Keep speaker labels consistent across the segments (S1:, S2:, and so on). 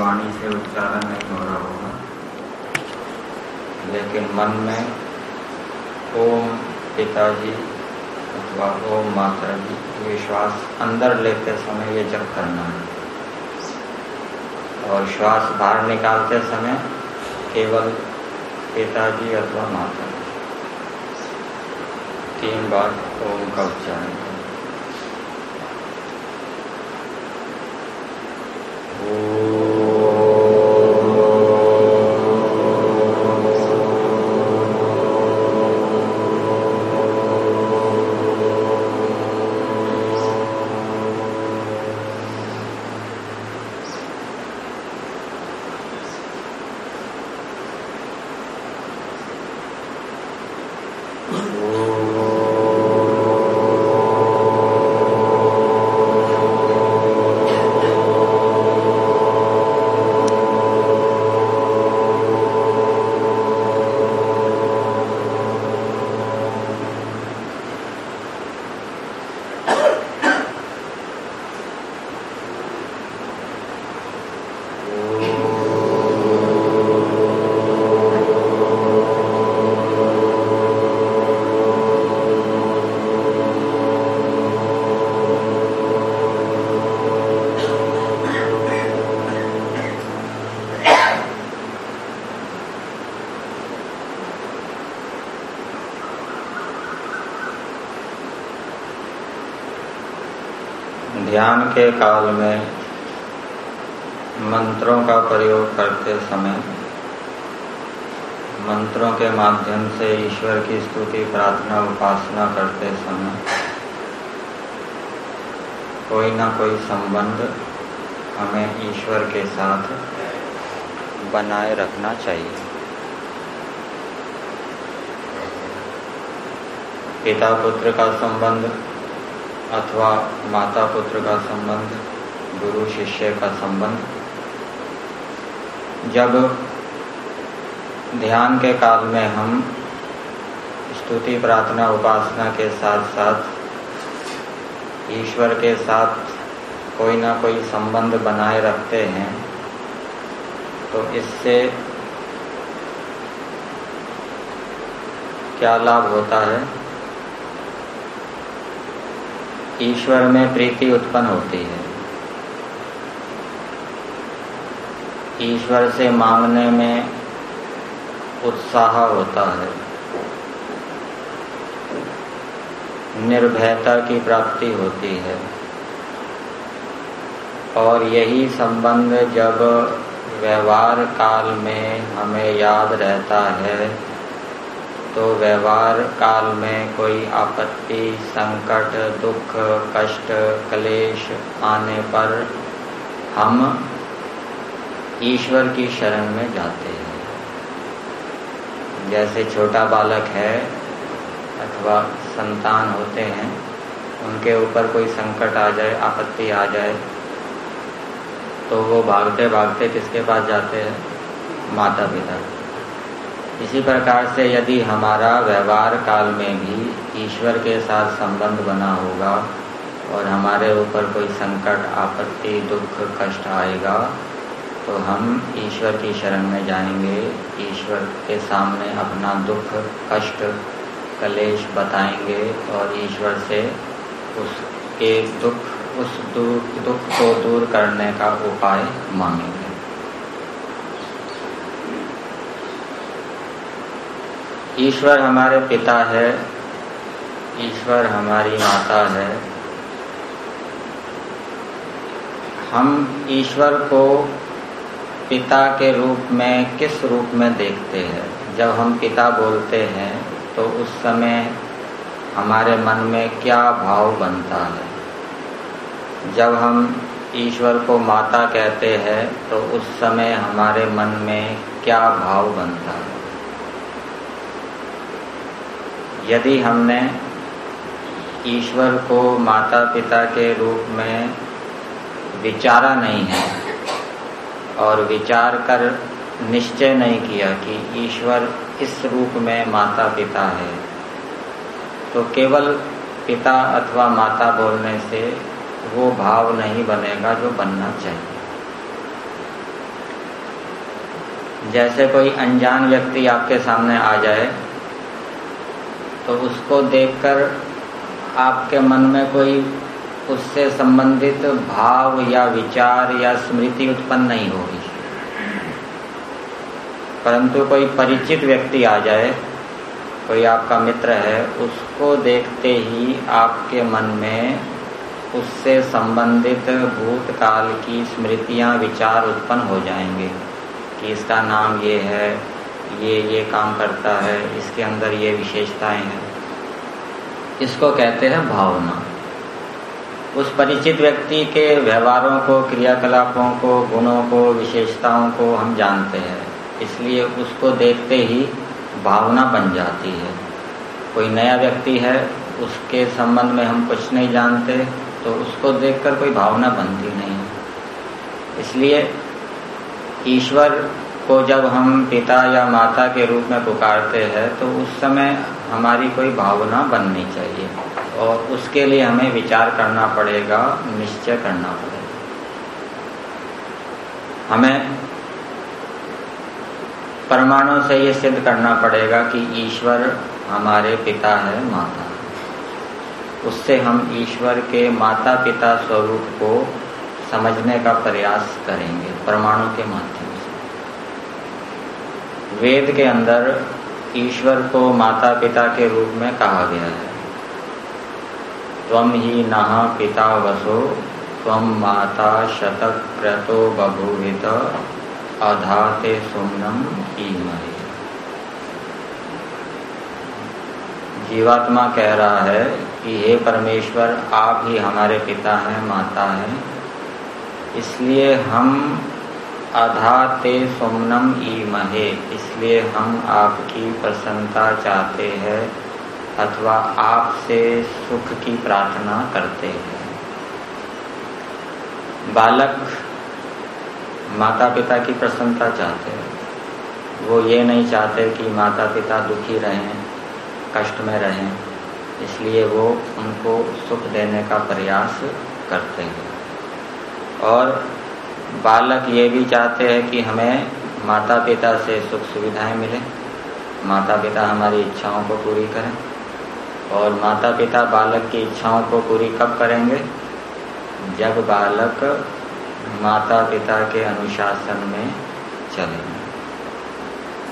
S1: वाणी से उच्चारण नहीं हो रहा होगा। लेकिन मन में ओम पिताजी अथवा ओम माता जी विश्वास अंदर लेते समय ये जब करना है। और श्वास बाहर निकालते समय केवल पिताजी अथवा माता तीन बार ओम का उच्चारण ध्यान के काल में मंत्रों का प्रयोग करते समय मंत्रों के माध्यम से ईश्वर की स्तुति, प्रार्थना, उपासना करते समय कोई ना कोई संबंध हमें ईश्वर के साथ बनाए रखना चाहिए। पिता पुत्र का संबंध अथवा माता पुत्र का संबंध, गुरु, शिष्य का संबंध। जब ध्यान के काल में हम स्तुति, प्रार्थना, उपासना के साथ साथ ईश्वर के साथ कोई ना कोई संबंध बनाए रखते हैं तो इससे क्या लाभ होता है? ईश्वर में प्रीति उत्पन्न होती है। ईश्वर से मांगने में उत्साह होता है। निर्भयता की प्राप्ति होती है। और यही संबंध जब व्यवहार काल में हमें याद रहता है तो व्यवहार काल में कोई आपत्ति, संकट, दुख, कष्ट, क्लेश आने पर हम ईश्वर की शरण में जाते हैं। जैसे छोटा बालक है अथवा संतान होते हैं, उनके ऊपर कोई संकट आ जाए, आपत्ति आ जाए तो वो भागते भागते किसके पास जाते हैं? माता पिता इसी प्रकार से यदि हमारा व्यवहार काल में भी ईश्वर के साथ संबंध बना होगा और हमारे ऊपर कोई संकट, आपत्ति, दुख, कष्ट आएगा तो हम ईश्वर की शरण में जाएँगे। ईश्वर के सामने अपना दुख, कष्ट, कलेश बताएँगे और ईश्वर से उसके दुख, उस दुख दुख को दूर करने का उपाय मांगेंगे। ईश्वर हमारे पिता है, ईश्वर हमारी माता है। हम ईश्वर को पिता के रूप में किस रूप में देखते हैं? जब हम पिता बोलते हैं तो उस समय हमारे मन में क्या भाव बनता है? जब हम ईश्वर को माता कहते हैं तो उस समय हमारे मन में क्या भाव बनता है? यदि हमने ईश्वर को माता पिता के रूप में विचारा नहीं है और विचार कर निश्चय नहीं किया कि ईश्वर इस रूप में माता पिता है तो केवल पिता अथवा माता बोलने से वो भाव नहीं बनेगा जो बनना चाहिए। जैसे कोई अनजान व्यक्ति आपके सामने आ जाए तो उसको देखकर आपके मन में कोई उससे संबंधित भाव या विचार या स्मृति उत्पन्न नहीं होगी। परंतु कोई परिचित व्यक्ति आ जाए, कोई आपका मित्र है, उसको देखते ही आपके मन में उससे संबंधित भूतकाल की स्मृतियाँ, विचार उत्पन्न हो जाएँगे कि इसका नाम ये है ये ये काम करता है, इसके अंदर ये विशेषताएँ हैं। इसको कहते हैं भावना। उस परिचित व्यक्ति के व्यवहारों को, क्रियाकलापों को, गुणों को, विशेषताओं को हम जानते हैं। इसलिए उसको देखते ही भावना बन जाती है। कोई नया व्यक्ति है, उसके संबंध में हम कुछ नहीं जानते तो उसको देखकर कोई भावना बनती नहीं इसलिए ईश्वर को जब हम पिता या माता के रूप में पुकारते हैं तो उस समय हमारी कोई भावना बननी चाहिए और उसके लिए हमें विचार करना पड़ेगा, निश्चय करना पड़ेगा। हमें परमाणु से ये सिद्ध करना पड़ेगा कि ईश्वर हमारे पिता है, माता। उससे हम ईश्वर के माता पिता स्वरूप को समझने का प्रयास करेंगे, परमाणु के माध्यम वेद के अंदर ईश्वर को माता पिता के रूप में कहा गया है। तम ही नहा पिता वसो तम माता शतक क्रतो बभूवित, अधाते सुमनम ईमहे। जीवात्मा कह रहा है कि हे परमेश्वर, आप ही हमारे पिता हैं, माता हैं। इसलिए हम अधा ते सुमनम ई महे इसलिए हम आपकी प्रसन्नता चाहते हैं अथवा आपसे सुख की प्रार्थना करते हैं। बालक माता पिता की प्रसन्नता चाहते हैं। वो ये नहीं चाहते कि माता पिता दुखी रहें, कष्ट में रहें, इसलिए वो उनको सुख देने का प्रयास करते हैं। और बालक ये भी चाहते हैं कि हमें माता पिता से सुख सुविधाएँ मिले। माता पिता हमारी इच्छाओं को पूरी करें और माता पिता बालक की इच्छाओं को पूरी कब करेंगे? जब बालक माता पिता के अनुशासन में चलेंगे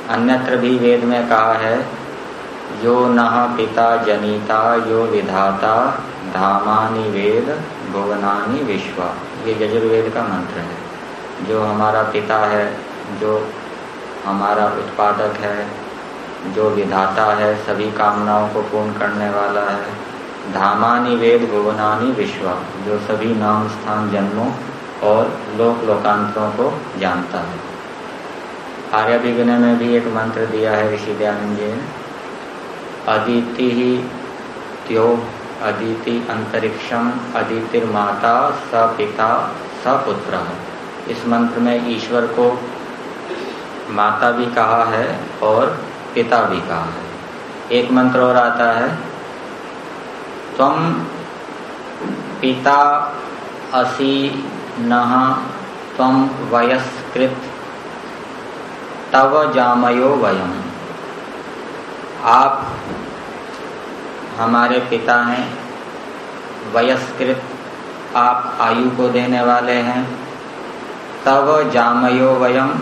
S1: अन्यत्र भी वेद में कहा है, यो नह पिता जनिता, यो विधाता, धामानि वेद, भुवनानि विश्वा। ये यजुर्वेद का मंत्र है। जो हमारा पिता है, जो हमारा उत्पादक है, जो विधाता है, सभी कामनाओं को पूर्ण करने वाला है। धामानि वेद भुवनानि विश्व, जो सभी नाम, स्थान, जन्मों और लोक लोकांतरों को जानता है। आर्य विघ्न में भी एक मंत्र दिया है ऋषि दयानंद जी ने। अदिति ही त्यो, अदिति अंतरिक्षम, अदितिर्माता स पिता स पुत्र। इस मंत्र में ईश्वर को माता भी कहा है और पिता भी कहा है। एक मंत्र और आता है तम पिता असी नह तम वयस्कृत तव जामयो वयम। आप हमारे पिता हैं, वयस्कृत आप आयु को देने वाले हैं तव जामयो वयम।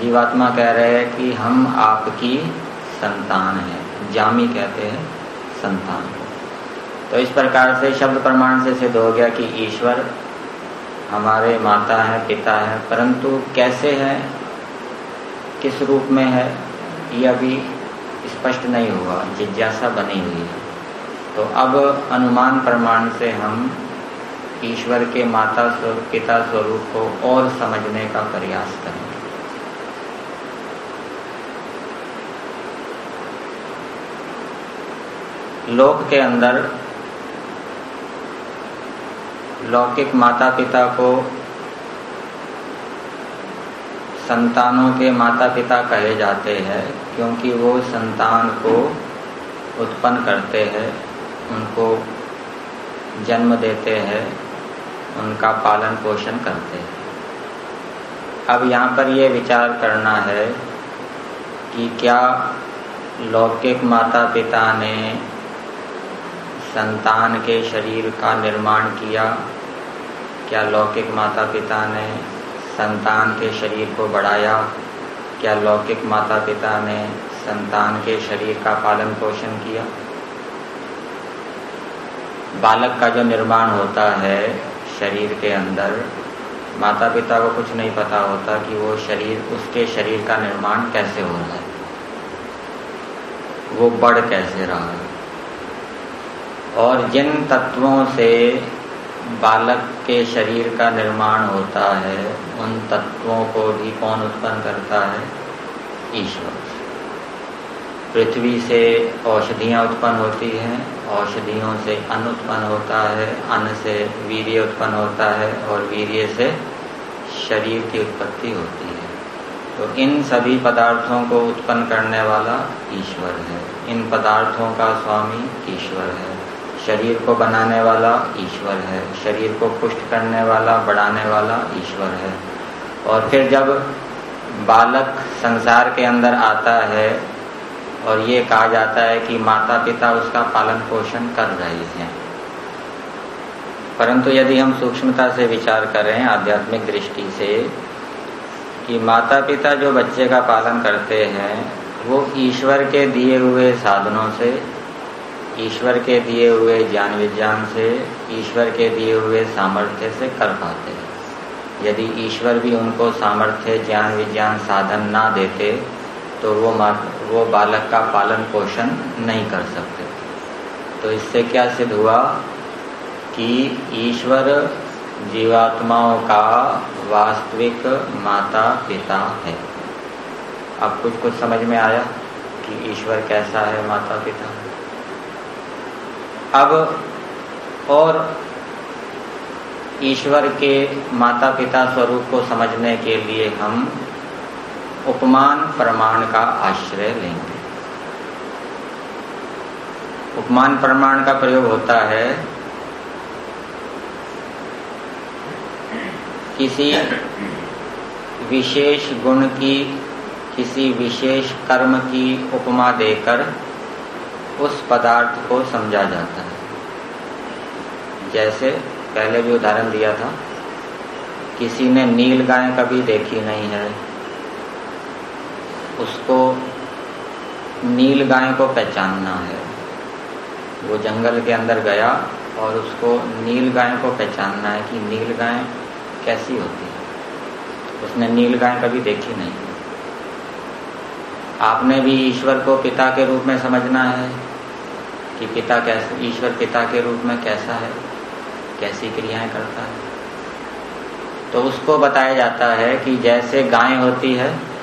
S1: जीवात्मा कह रहे हैं कि हम आपकी संतान हैं। जामी कहते हैं संतान। तो इस प्रकार से शब्द प्रमाण से सिद्ध हो गया कि ईश्वर हमारे माता है, पिता है, परंतु कैसे है, किस रूप में है, ये अभी स्पष्ट नहीं हुआ, जिज्ञासा बनी हुई है। तो अब अनुमान प्रमाण से हम ईश्वर के माता स्वरूप पिता स्वरूप को और समझने का प्रयास करें। लोक के अंदर लौकिक माता पिता को संतानों के माता पिता कहे जाते हैं, क्योंकि वो संतान को उत्पन्न करते हैं, उनको जन्म देते हैं उनका पालन पोषण करते हैं। अब यहाँ पर यह विचार करना है कि क्या लौकिक माता पिता ने संतान के शरीर का निर्माण किया? क्या लौकिक माता पिता ने संतान के शरीर को बढ़ाया? क्या लौकिक माता पिता ने संतान के शरीर का पालन पोषण किया? बालक का जो निर्माण होता है शरीर के अंदर माता पिता को कुछ नहीं पता होता कि वो शरीर, उसके शरीर का निर्माण कैसे हो रहा है। वो बढ़ कैसे रहा है। और जिन तत्वों से बालक के शरीर का निर्माण होता है, उन तत्वों को भी कौन उत्पन्न करता है? ईश्वर। पृथ्वी से औषधियाँ उत्पन्न होती हैं औषधियों से अन्न उत्पन्न होता है, अन्न से वीर्य उत्पन्न होता है और वीर्य से शरीर की उत्पत्ति होती है। तो इन सभी पदार्थों को उत्पन्न करने वाला ईश्वर है। इन पदार्थों का स्वामी ईश्वर है। शरीर को बनाने वाला ईश्वर है। शरीर को पुष्ट करने वाला, बढ़ाने वाला ईश्वर है। और फिर जब बालक संसार के अंदर आता है और ये कहा जाता है कि माता पिता उसका पालन पोषण कर रहे हैं। परंतु यदि हम सूक्ष्मता से विचार करें, आध्यात्मिक दृष्टि से, कि माता पिता जो बच्चे का पालन करते हैं, वो ईश्वर के दिए हुए साधनों से, ईश्वर के दिए हुए ज्ञान विज्ञान से, ईश्वर के दिए हुए सामर्थ्य से कर पाते हैं। यदि ईश्वर भी उनको सामर्थ्य ज्ञान विज्ञान साधन ना देते तो वो वो बालक का पालन पोषण नहीं कर सकते। तो इससे क्या सिद्ध हुआ कि ईश्वर जीवात्माओं का वास्तविक माता पिता है। अब कुछ कुछ समझ में आया कि ईश्वर कैसा है माता पिता अब और ईश्वर के माता पिता स्वरूप को समझने के लिए हम उपमान प्रमाण का आश्रय लेंगे। उपमान प्रमाण का प्रयोग होता है किसी विशेष गुण की, किसी विशेष कर्म की उपमा देकर उस पदार्थ को समझा जाता है। जैसे पहले भी उदाहरण दिया था, किसी ने नील गाय कभी देखी नहीं है उसको नील गाय को पहचानना है। वो जंगल के अंदर गया और उसको नील गाय को पहचानना है कि नील गाय कैसी होती है। उसने नील गाय कभी देखी नहीं। आपने भी ईश्वर को पिता के रूप में समझना है कि पिता कैसे, ईश्वर पिता के रूप में कैसा है, कैसी क्रियाएँ करता है। तो उसको बताया जाता है कि जैसे गाय होती है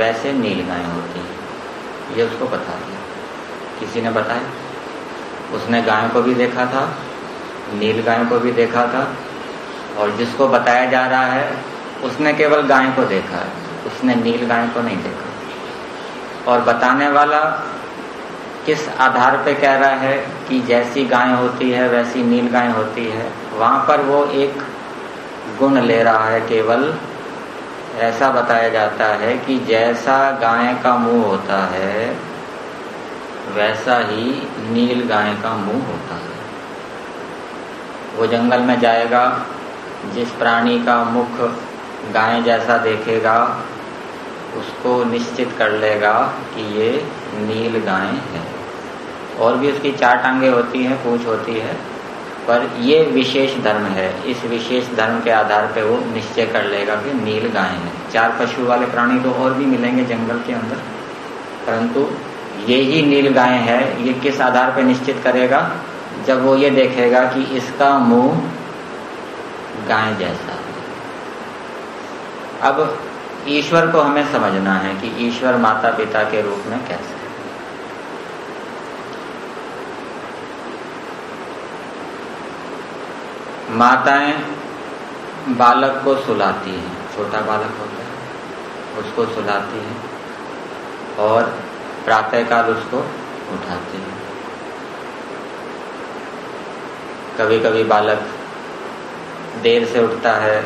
S1: वैसे नील गाय होती है। ये उसको बता दिया किसी ने बताया? उसने गाय को भी देखा था, नील गाय को भी देखा था, और जिसको बताया जा रहा है, उसने केवल गाय को देखा है। उसने नील गाय को नहीं देखा। और बताने वाला किस आधार पे कह रहा है कि जैसी गाय होती है, वैसी नील गाय होती है, वहाँ पर वो एक गुण ले रहा है केवल ऐसा बताया जाता है कि जैसा गाय का मुँह होता है, वैसा ही नील गाय का मुँह होता है। वो जंगल में जाएगा, जिस प्राणी का मुख गाय जैसा देखेगा, उसको निश्चित कर लेगा कि ये नील गाय है। और भी उसकी चार टांगे होती हैं, पूछ होती है। पर ये विशेष धर्म है। इस विशेष धर्म के आधार पे वो निश्चय कर लेगा कि नील गाय है। चार पशु वाले प्राणी तो और भी मिलेंगे जंगल के अंदर। परंतु ये ही नील गाय है, ये किस आधार पे निश्चित करेगा? जब वो ये देखेगा कि इसका मुँह गाय जैसा अब ईश्वर को हमें समझना है कि ईश्वर माता पिता के रूप में कैसे माताएँ बालक को सुलाती हैं, छोटा बालक होता है, उसको सुलाती हैं और प्रातःकाल उसको उठाती हैं। कभी कभी बालक देर से उठता है,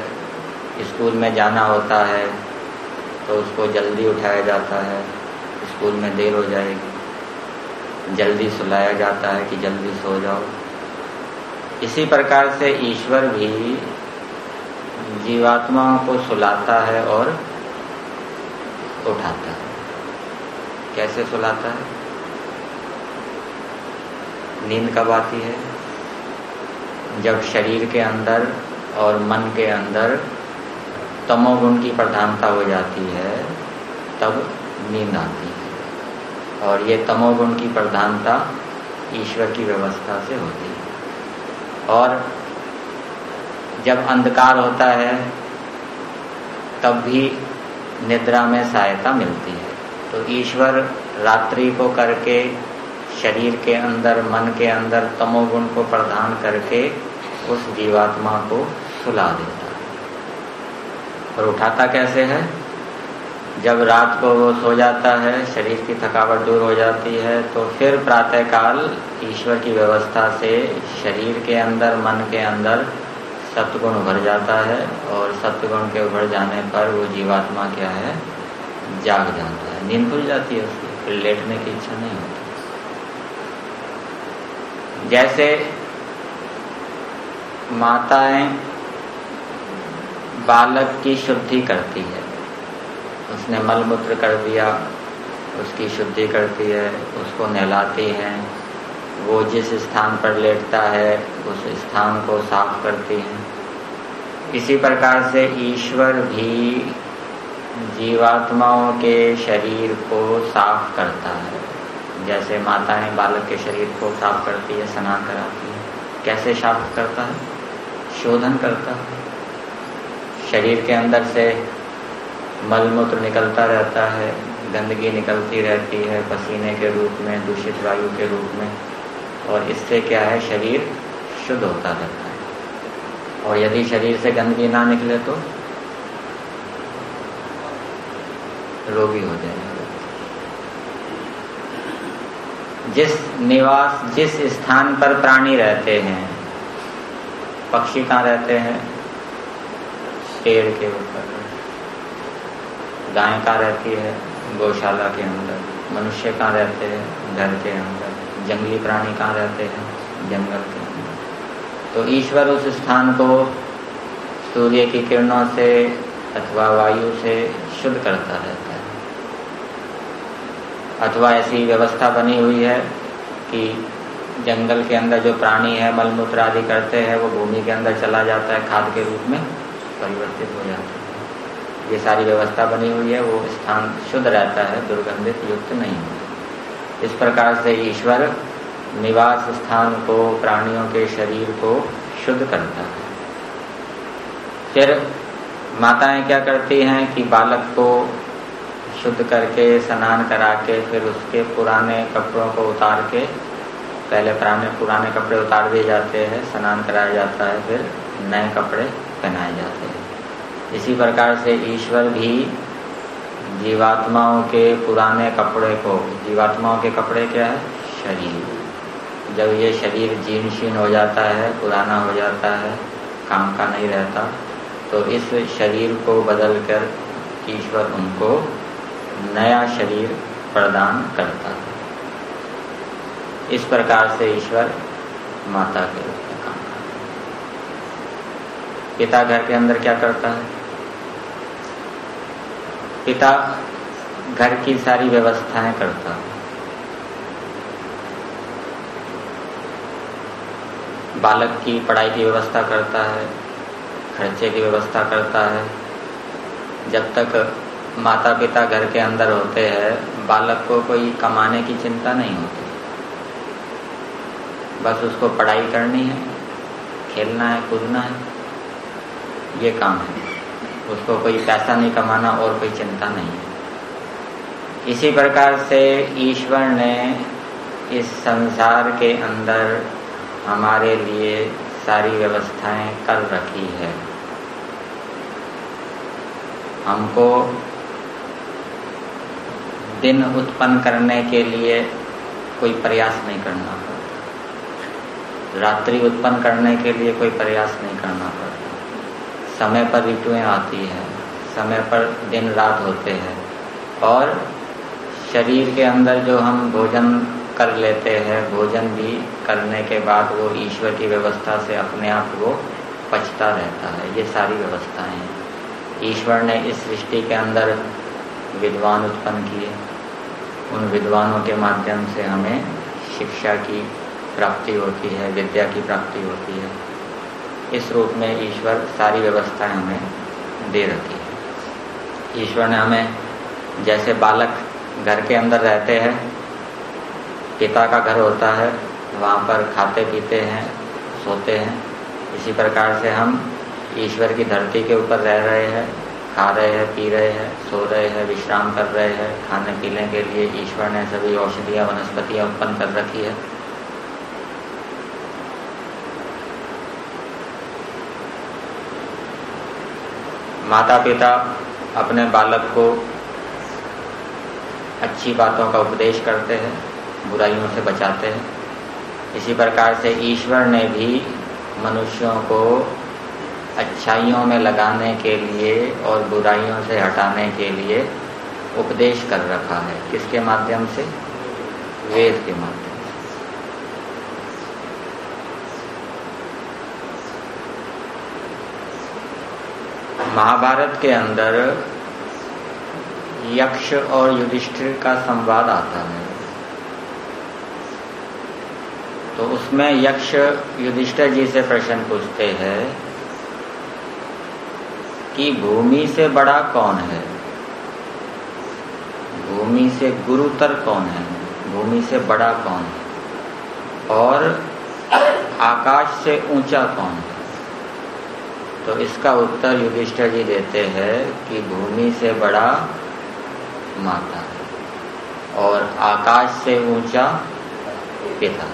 S1: स्कूल में जाना होता है तो उसको जल्दी उठाया जाता है, स्कूल में देर हो जाएगी। जल्दी सुलाया जाता है कि जल्दी सो जाओ। इसी प्रकार से ईश्वर भी जीवात्माओं को सुलाता है और उठाता है। कैसे सुलाता है? नींद कब आती है? जब शरीर के अंदर और मन के अंदर तमोगुण की प्रधानता हो जाती है, तब नींद आती है। और ये तमोगुण की प्रधानता ईश्वर की व्यवस्था से होती है। और जब अंधकार होता है, तब भी निद्रा में सहायता मिलती है। तो ईश्वर रात्रि को करके, शरीर के अंदर, मन के अंदर तमोगुण को प्रदान करके उस जीवात्मा को सुला देता है। और उठाता कैसे है? जब रात को वो सो जाता है, शरीर की थकावट दूर हो जाती है तो फिर प्रातःकाल ईश्वर की व्यवस्था से शरीर के अंदर, मन के अंदर सत्गुण उभर जाता है और सत्गुण के उभर जाने पर वो जीवात्मा क्या है? जाग जाता है। नींद खुल जाती है उसकी, फिर लेटने की इच्छा नहीं होती। जैसे माताएँ बालक की शुद्धि करती है उसने मलमूत्र कर दिया, उसकी शुद्धि करती है, उसको नहलाती हैं। वो जिस स्थान पर लेटता है, उस स्थान को साफ़ करती हैं। इसी प्रकार से ईश्वर भी जीवात्माओं के शरीर को साफ़ करता है। जैसे माताएँ बालक के शरीर को साफ़ करती है, स्नान कराती है। कैसे साफ़ करता है? शोधन करता है। शरीर के अंदर से मलमूत्र निकलता रहता है, गंदगी निकलती रहती है पसीने के रूप में, दूषित वायु के रूप में। और इससे क्या है? शरीर शुद्ध होता रहता है। और यदि शरीर से गंदगी ना निकले तो रोगी हो जाएगा। जिस निवास, जिस स्थान पर प्राणी रहते हैं, पक्षी कहाँ रहते हैं? पेड़ के ऊपर। गाय कहाँ रहती है? गौशाला के अंदर। मनुष्य कहाँ रहते हैं? घर के अंदर। जंगली प्राणी कहाँ रहते हैं? जंगल के अंदर। तो ईश्वर उस स्थान को सूर्य की किरणों से अथवा वायु से शुद्ध करता रहता है। अथवा ऐसी व्यवस्था बनी हुई है कि जंगल के अंदर जो प्राणी है, मलमूत्र आदि करते हैं, वो भूमि के अंदर चला जाता है, खाद के रूप में परिवर्तित हो जाता है। ये सारी व्यवस्था बनी हुई है, वो स्थान शुद्ध रहता है, दुर्गंधित युक्त नहीं इस प्रकार से ईश्वर निवास स्थान को, प्राणियों के शरीर को शुद्ध करता है। फिर माताएँ क्या करती हैं कि बालक को शुद्ध करके, स्नान करा के, फिर उसके पुराने कपड़ों को उतार के, पहले पुराने पुराने कपड़े उतार दिए जाते हैं, स्नान कराया जाता है, फिर नए कपड़े पहनाए जाते हैं। इसी प्रकार से ईश्वर भी जीवात्माओं के पुराने कपड़े को, जीवात्माओं के कपड़े क्या है? शरीर। जब ये शरीर जीर्ण शीर्ण हो जाता है, पुराना हो जाता है, काम का नहीं रहता तो इस शरीर को बदल कर ईश्वर उनको नया शरीर प्रदान करता है। इस प्रकार से ईश्वर माता के रूप में काम करता है। पिता घर के अंदर क्या करता है? पिता घर की सारी व्यवस्थाएँ करता। बालक की पढ़ाई की व्यवस्था करता है, खर्चे की व्यवस्था करता है। जब तक माता पिता घर के अंदर होते हैं, बालक को कोई कमाने की चिंता नहीं होती। बस उसको पढ़ाई करनी है, खेलना है, कूदना है, ये काम है। उसको कोई पैसा नहीं कमाना और कोई चिंता नहीं। इसी प्रकार से ईश्वर ने इस संसार के अंदर हमारे लिए सारी व्यवस्थाएँ कर रखी है। हमको दिन उत्पन्न करने के लिए कोई प्रयास नहीं करना पड़ता रात्रि उत्पन्न करने के लिए कोई प्रयास नहीं करना पड़ता समय पर ऋतुएँ आती हैं, समय पर दिन रात होते हैं। और शरीर के अंदर जो हम भोजन कर लेते हैं, भोजन भी करने के बाद वो ईश्वर की व्यवस्था से अपने आप वो पचता रहता है। ये सारी व्यवस्थाएँ हैं। ईश्वर ने इस सृष्टि के अंदर विद्वान उत्पन्न किए। उन विद्वानों के माध्यम से हमें शिक्षा की प्राप्ति होती है, विद्या की प्राप्ति होती है। इस रूप में ईश्वर सारी व्यवस्थाएँ हमें दे रखी है। ईश्वर ने हमें जैसे बालक घर के अंदर रहते हैं, पिता का घर होता है, वहाँ पर खाते पीते हैं, सोते हैं, इसी प्रकार से हम ईश्वर की धरती के ऊपर रह रहे हैं, खा रहे हैं, पी रहे हैं, सो रहे हैं, विश्राम कर रहे हैं, खाने पीने के लिए ईश्वर ने सभी औषधियाँ, वनस्पतियाँ उत्पन्न कर रखी है। माता पिता अपने बालक को अच्छी बातों का उपदेश करते हैं, बुराइयों से बचाते हैं। इसी प्रकार से ईश्वर ने भी मनुष्यों को अच्छाइयों में लगाने के लिए और बुराइयों से हटाने के लिए उपदेश कर रखा है। किसके माध्यम से? वेद के माध्यम महाभारत के अंदर यक्ष और युधिष्ठिर का संवाद आता है। तो उसमें यक्ष युधिष्ठिर जी से प्रश्न पूछते हैं कि भूमि से बड़ा कौन है? भूमि से गुरुतर कौन है? भूमि से बड़ा कौन है? और आकाश से ऊँचा कौन है? तो इसका उत्तर युधिष्ठिर जी देते हैं कि भूमि से बड़ा माता और आकाश से ऊँचा पिता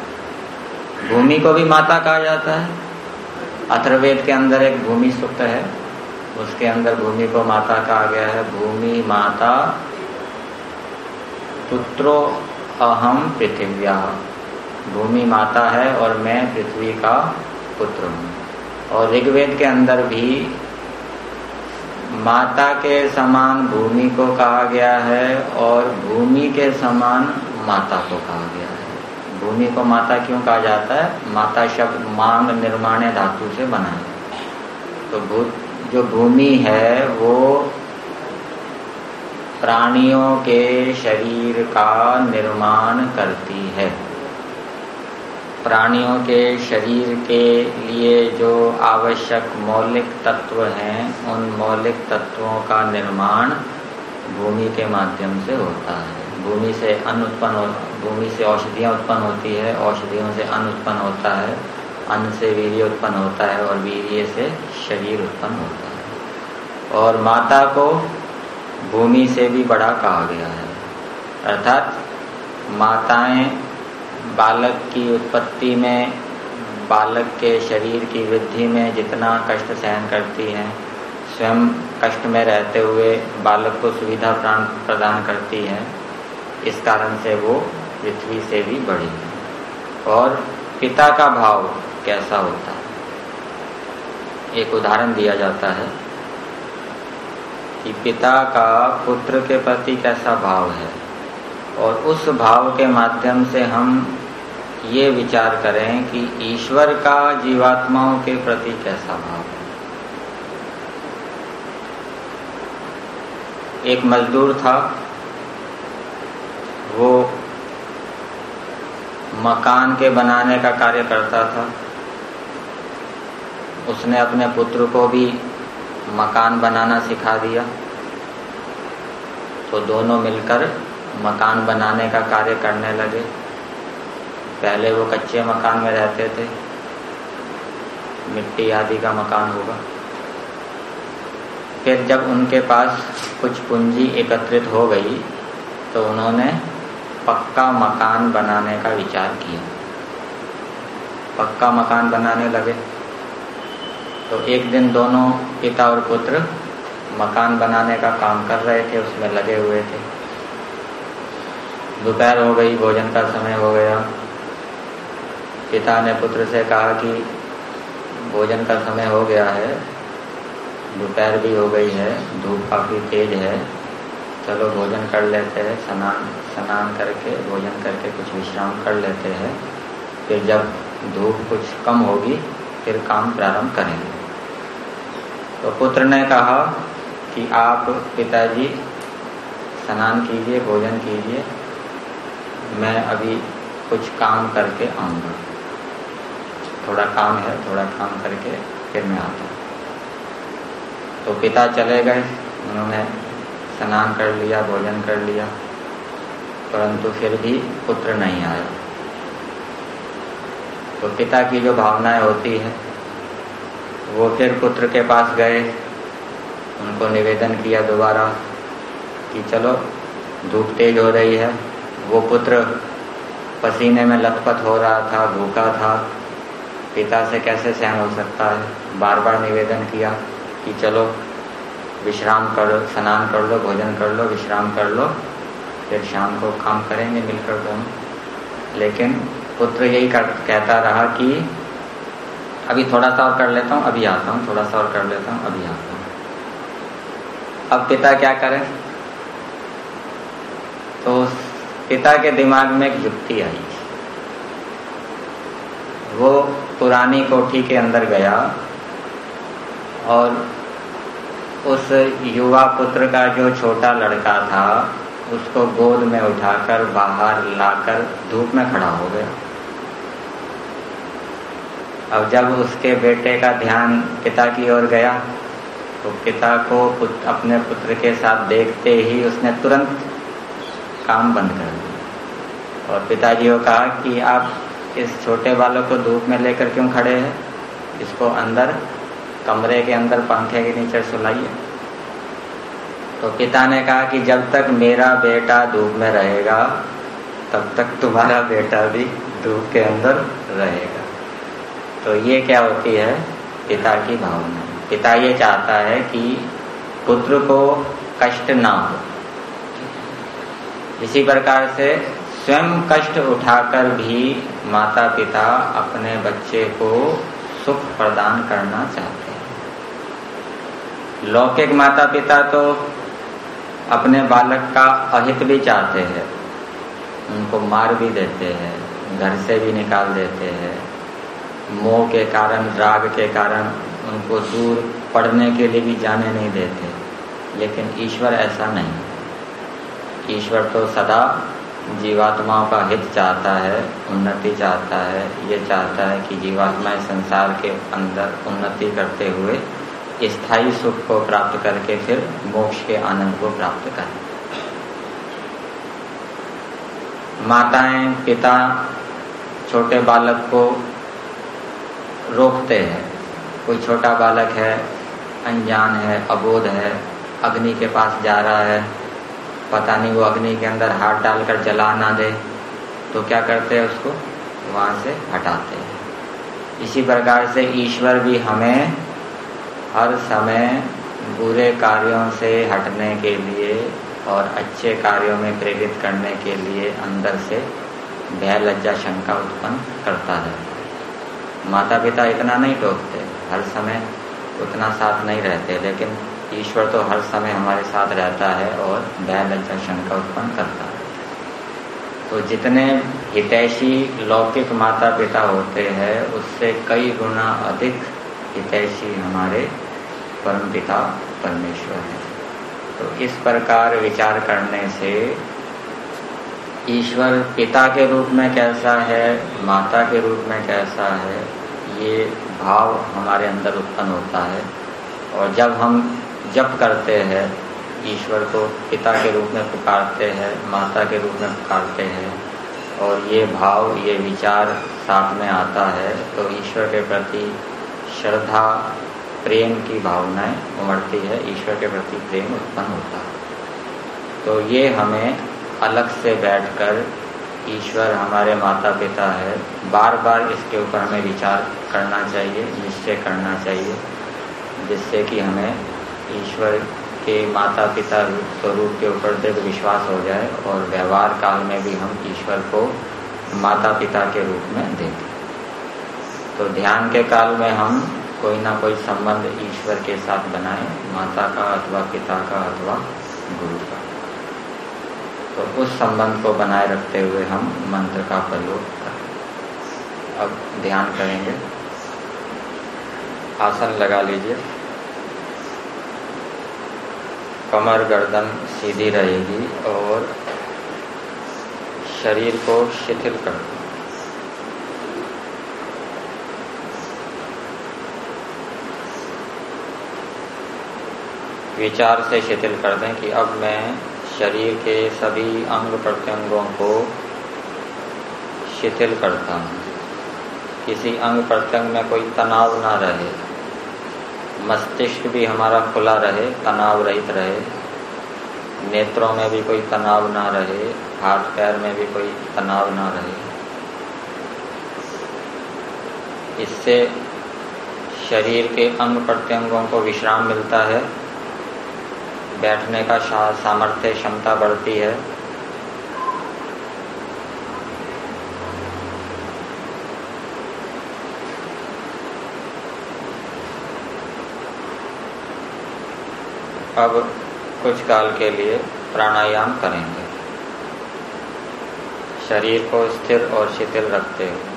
S1: भूमि को भी माता कहा जाता है। अथर्वेद के अंदर एक भूमि सूक्त है। उसके अंदर भूमि को माता कहा गया है। भूमि माता पुत्रो अहम पृथिव्या। भूमि माता है और मैं पृथ्वी का पुत्र हूँ। और ऋग्वेद के अंदर भी माता के समान भूमि को कहा गया है और भूमि के समान माता को कहा गया है। भूमि को माता क्यों कहा जाता है? माता शब्द मांग निर्माण धातु से बना है। तो जो भूमि है, वो प्राणियों के शरीर का निर्माण करती है। प्राणियों के शरीर के लिए जो आवश्यक मौलिक तत्व हैं, उन मौलिक तत्वों का निर्माण भूमि के माध्यम से होता है। भूमि से अन्न उत्पन्न हो, भूमि से औषधियाँ उत्पन्न होती है, औषधियों से अन्न उत्पन्न होता है, अन्न से वीर्य उत्पन्न होता है और वीर्य से शरीर उत्पन्न होता है। और माता को भूमि से भी बड़ा कहा गया है। अर्थात माताएँ बालक की उत्पत्ति में, बालक के शरीर की वृद्धि में जितना कष्ट सहन करती हैं, स्वयं कष्ट में रहते हुए बालक को सुविधा प्राण प्रदान करती हैं, इस कारण से वो पृथ्वी से भी बड़ी है। और पिता का भाव कैसा होता है? एक उदाहरण दिया जाता है कि पिता का पुत्र के प्रति कैसा भाव है? और उस भाव के माध्यम से हम ये विचार करें कि ईश्वर का जीवात्माओं के प्रति कैसा भाव है। एक मजदूर था, वो मकान के बनाने का कार्य करता था। उसने अपने पुत्र को भी मकान बनाना सिखा दिया। तो दोनों मिलकर मकान बनाने का कार्य करने लगे। पहले वो कच्चे मकान में रहते थे। मिट्टी आदि का मकान होगा। फिर जब उनके पास कुछ पूंजी एकत्रित हो गई तो उन्होंने पक्का मकान बनाने का विचार किया। पक्का मकान बनाने लगे। तो एक दिन दोनों पिता और पुत्र मकान बनाने का काम कर रहे थे, उसमें लगे हुए थे। दोपहर हो गई, भोजन का समय हो गया। पिता ने पुत्र से कहा कि भोजन का समय हो गया है, दोपहर भी हो गई है, धूप काफ़ी तेज है, चलो भोजन कर लेते हैं, स्नान स्नान करके, भोजन करके कुछ विश्राम कर लेते हैं, फिर जब धूप कुछ कम होगी, फिर काम प्रारंभ करेंगे। तो पुत्र ने कहा कि आप पिताजी, स्नान कीजिए, भोजन कीजिए, मैं अभी कुछ काम करके आऊँगा। थोड़ा काम है, थोड़ा काम करके फिर मैं आता हूँ। तो पिता चले गए, उन्होंने स्नान कर लिया, भोजन कर लिया, परंतु फिर भी पुत्र नहीं आया। तो पिता की जो भावनाएँ होती है, वो फिर पुत्र के पास गए, उनको निवेदन किया दोबारा कि चलो, धूप तेज हो रही है, वो पुत्र पसीने में लथपथ हो रहा था, भूखा था पिता से कैसे सहन हो सकता है? बार बार निवेदन किया कि चलो विश्राम कर लो स्नान कर लो भोजन कर लो विश्राम कर लो फिर शाम को काम करेंगे मिलकर दोनों। लेकिन पुत्र यही कर, कहता रहा कि अभी थोड़ा सा और कर लेता हूँ अभी आता हूँ थोड़ा सा और कर लेता हूँ अभी आता हूँ। अब पिता क्या करें? तो पिता के दिमाग में एक युक्ति आई। वो पुरानी कोठी के अंदर गया और उस युवा पुत्र का जो छोटा लड़का था उसको गोद में उठाकर बाहर लाकर धूप में खड़ा हो गया। अब जब उसके बेटे का ध्यान पिता की ओर गया तो पिता को पुत, अपने पुत्र के साथ देखते ही उसने तुरंत काम बंद कर दिया। और पिताजी को कहा कि आप इस छोटे बालक को धूप में लेकर क्यों खड़े हैं? इसको अंदर, कमरे के अंदर पंखे के नीचे सुलाइए। तो पिता ने कहा कि जब तक मेरा बेटा धूप में रहेगा, तब तक तुम्हारा बेटा भी धूप के अंदर रहेगा। तो ये क्या होती है? पिता की भावना। पिता ये चाहता है कि पुत्र को कष्ट ना हो। इसी प्रकार से स्वयं कष्ट उठाकर भी माता पिता अपने बच्चे को सुख प्रदान करना चाहते हैं। लौकिक माता पिता तो अपने बालक का अहित भी चाहते हैं, उनको मार भी देते हैं, घर से भी निकाल देते हैं। मोह के कारण, राग के कारण उनको दूर पढ़ने के लिए भी जाने नहीं देते, लेकिन ईश्वर ऐसा नहीं। ईश्वर तो सदा जीवात्माओं का हित चाहता है, उन्नति चाहता है, ये चाहता है कि जीवात्माएँ संसार के अंदर उन्नति करते हुए स्थायी सुख को प्राप्त करके फिर मोक्ष के आनंद को प्राप्त करें। माताएँ, पिता छोटे बालक को रोकते हैं। कोई छोटा बालक है, अनजान है, अबोध है, अग्नि के पास जा रहा है पता नहीं वो अग्नि के अंदर हाथ डालकर जला ना दे तो क्या करते हैं उसको? वहाँ से हटाते हैं। इसी प्रकार से ईश्वर भी हमें हर समय बुरे कार्यों से हटने के लिए और अच्छे कार्यों में प्रेरित करने के लिए अंदर से भय, लज्जा, शंका उत्पन्न करता है। माता पिता इतना नहीं टोकते, हर समय उतना साथ नहीं रहते, लेकिन ईश्वर तो हर समय हमारे साथ रहता है और भय लज्जा शंका उत्पन्न करता है। तो जितने हितैषी लौकिक माता पिता होते हैं, उससे कई गुना अधिक हितैषी हमारे परम पिता परमेश्वर हैं। तो इस प्रकार विचार करने से ईश्वर पिता के रूप में कैसा है, माता के रूप में कैसा है, ये भाव हमारे अंदर उत्पन्न होता है। और जब हम जप करते हैं, ईश्वर को पिता के रूप में पुकारते हैं, माता के रूप में पुकारते हैं, और ये भाव, ये विचार साथ में आता है तो ईश्वर के प्रति श्रद्धा, प्रेम की भावनाएँ उमड़ती है, ईश्वर के प्रति प्रेम उत्पन्न होता है। तो ये हमें अलग से बैठकर ईश्वर हमारे माता पिता है बार बार इसके ऊपर हमें विचार करना चाहिए, निश्चय करना चाहिए, जिससे कि हमें ईश्वर के माता पिता स्वरूप के ऊपर दृढ़ विश्वास हो जाए और व्यवहार काल में भी हम ईश्वर को माता पिता के रूप में देखें तो ध्यान के काल में हम कोई ना कोई संबंध ईश्वर के साथ बनाए, माता का अथवा पिता का अथवा गुरु का। तो उस संबंध को बनाए रखते हुए हम मंत्र का प्रयोग करें। अब ध्यान करेंगे। आसन लगा लीजिए। कमर गर्दन सीधी रहेगी और शरीर को शिथिल कर विचार से शिथिल कर दें कि अब मैं शरीर के सभी अंग प्रत्यंगों को शिथिल करता हूँ। किसी अंग प्रत्यंग में कोई तनाव ना रहे। मस्तिष्क भी हमारा खुला रहे, तनाव रहित रहे। नेत्रों में भी कोई तनाव ना रहे, हाथ पैर में भी कोई तनाव ना रहे। इससे शरीर के अंग प्रत्यंगों को विश्राम मिलता है। बैठने का सामर्थ्य क्षमता बढ़ती है। अब कुछ काल के लिए प्राणायाम करेंगे। शरीर को स्थिर और शिथिल रखते हुए।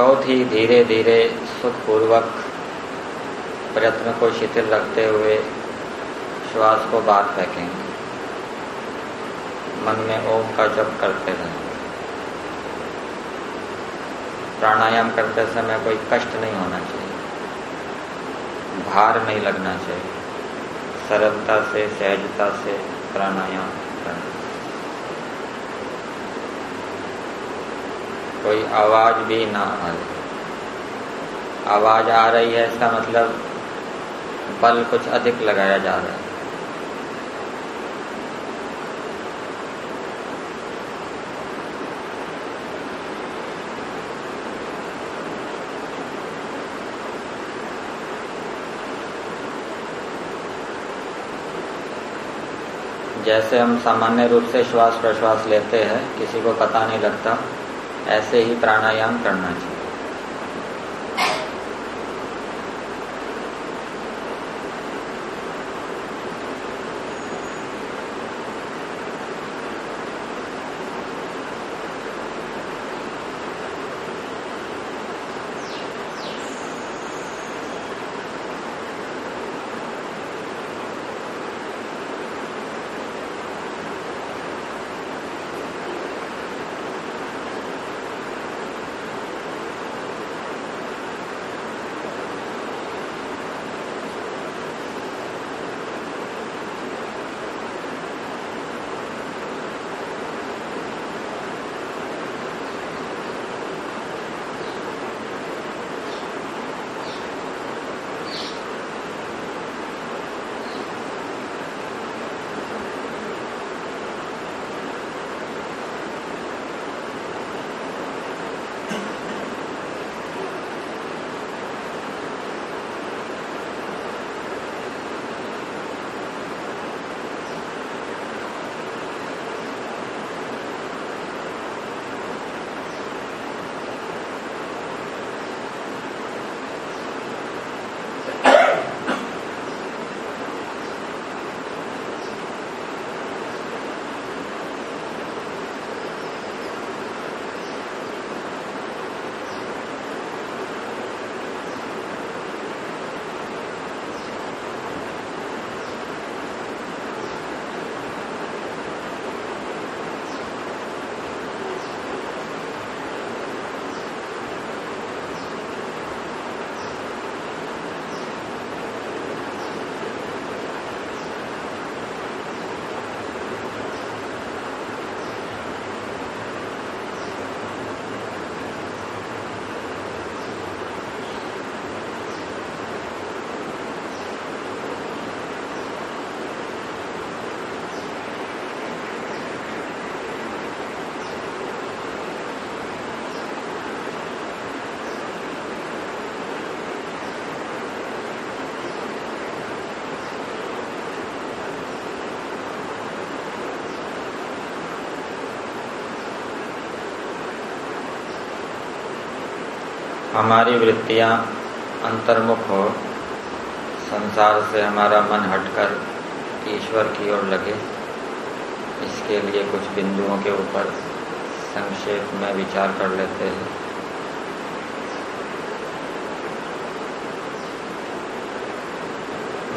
S1: बहुत ही धीरे धीरे सुखपूर्वक प्रयत्न को शिथिल रखते हुए श्वास को बाहर फेंकेंगे। मन में ओम का जप करते रहें। प्राणायाम करते समय कोई कष्ट नहीं होना चाहिए। भार नहीं लगना चाहिए। सरलता से, सहजता से प्राणायाम करना कोई आवाज़ भी ना आए। आवाज़ आ रही है, इसका मतलब बल कुछ अधिक लगाया जा रहा है। जैसे हम सामान्य रूप से श्वास प्रश्वास लेते हैं, किसी को पता नहीं लगता ऐसे ही प्राणायाम करना चाहिए। हमारी वृत्तियाँ अंतर्मुख हो, संसार से हमारा मन हटकर ईश्वर की ओर लगे। इसके लिए कुछ बिंदुओं के ऊपर संक्षेप में विचार कर लेते हैं।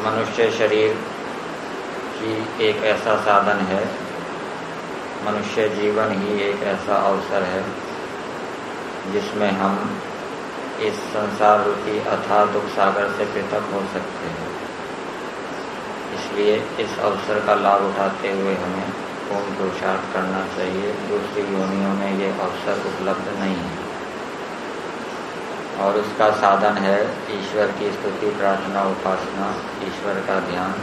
S1: मनुष्य शरीर ही एक ऐसा साधन है। मनुष्य जीवन ही एक ऐसा अवसर है जिसमें हम इस संसार रूपी अथा दुख सागर से पृथक हो सकते हैं। इसलिए इस अवसर का लाभ उठाते हुए हमें पूर्ण पुरुषार्थ करना चाहिए। दूसरी योनियों में ये अवसर उपलब्ध नहीं है। और उसका साधन है ईश्वर की स्तुति, प्रार्थना, उपासना, ईश्वर का ध्यान।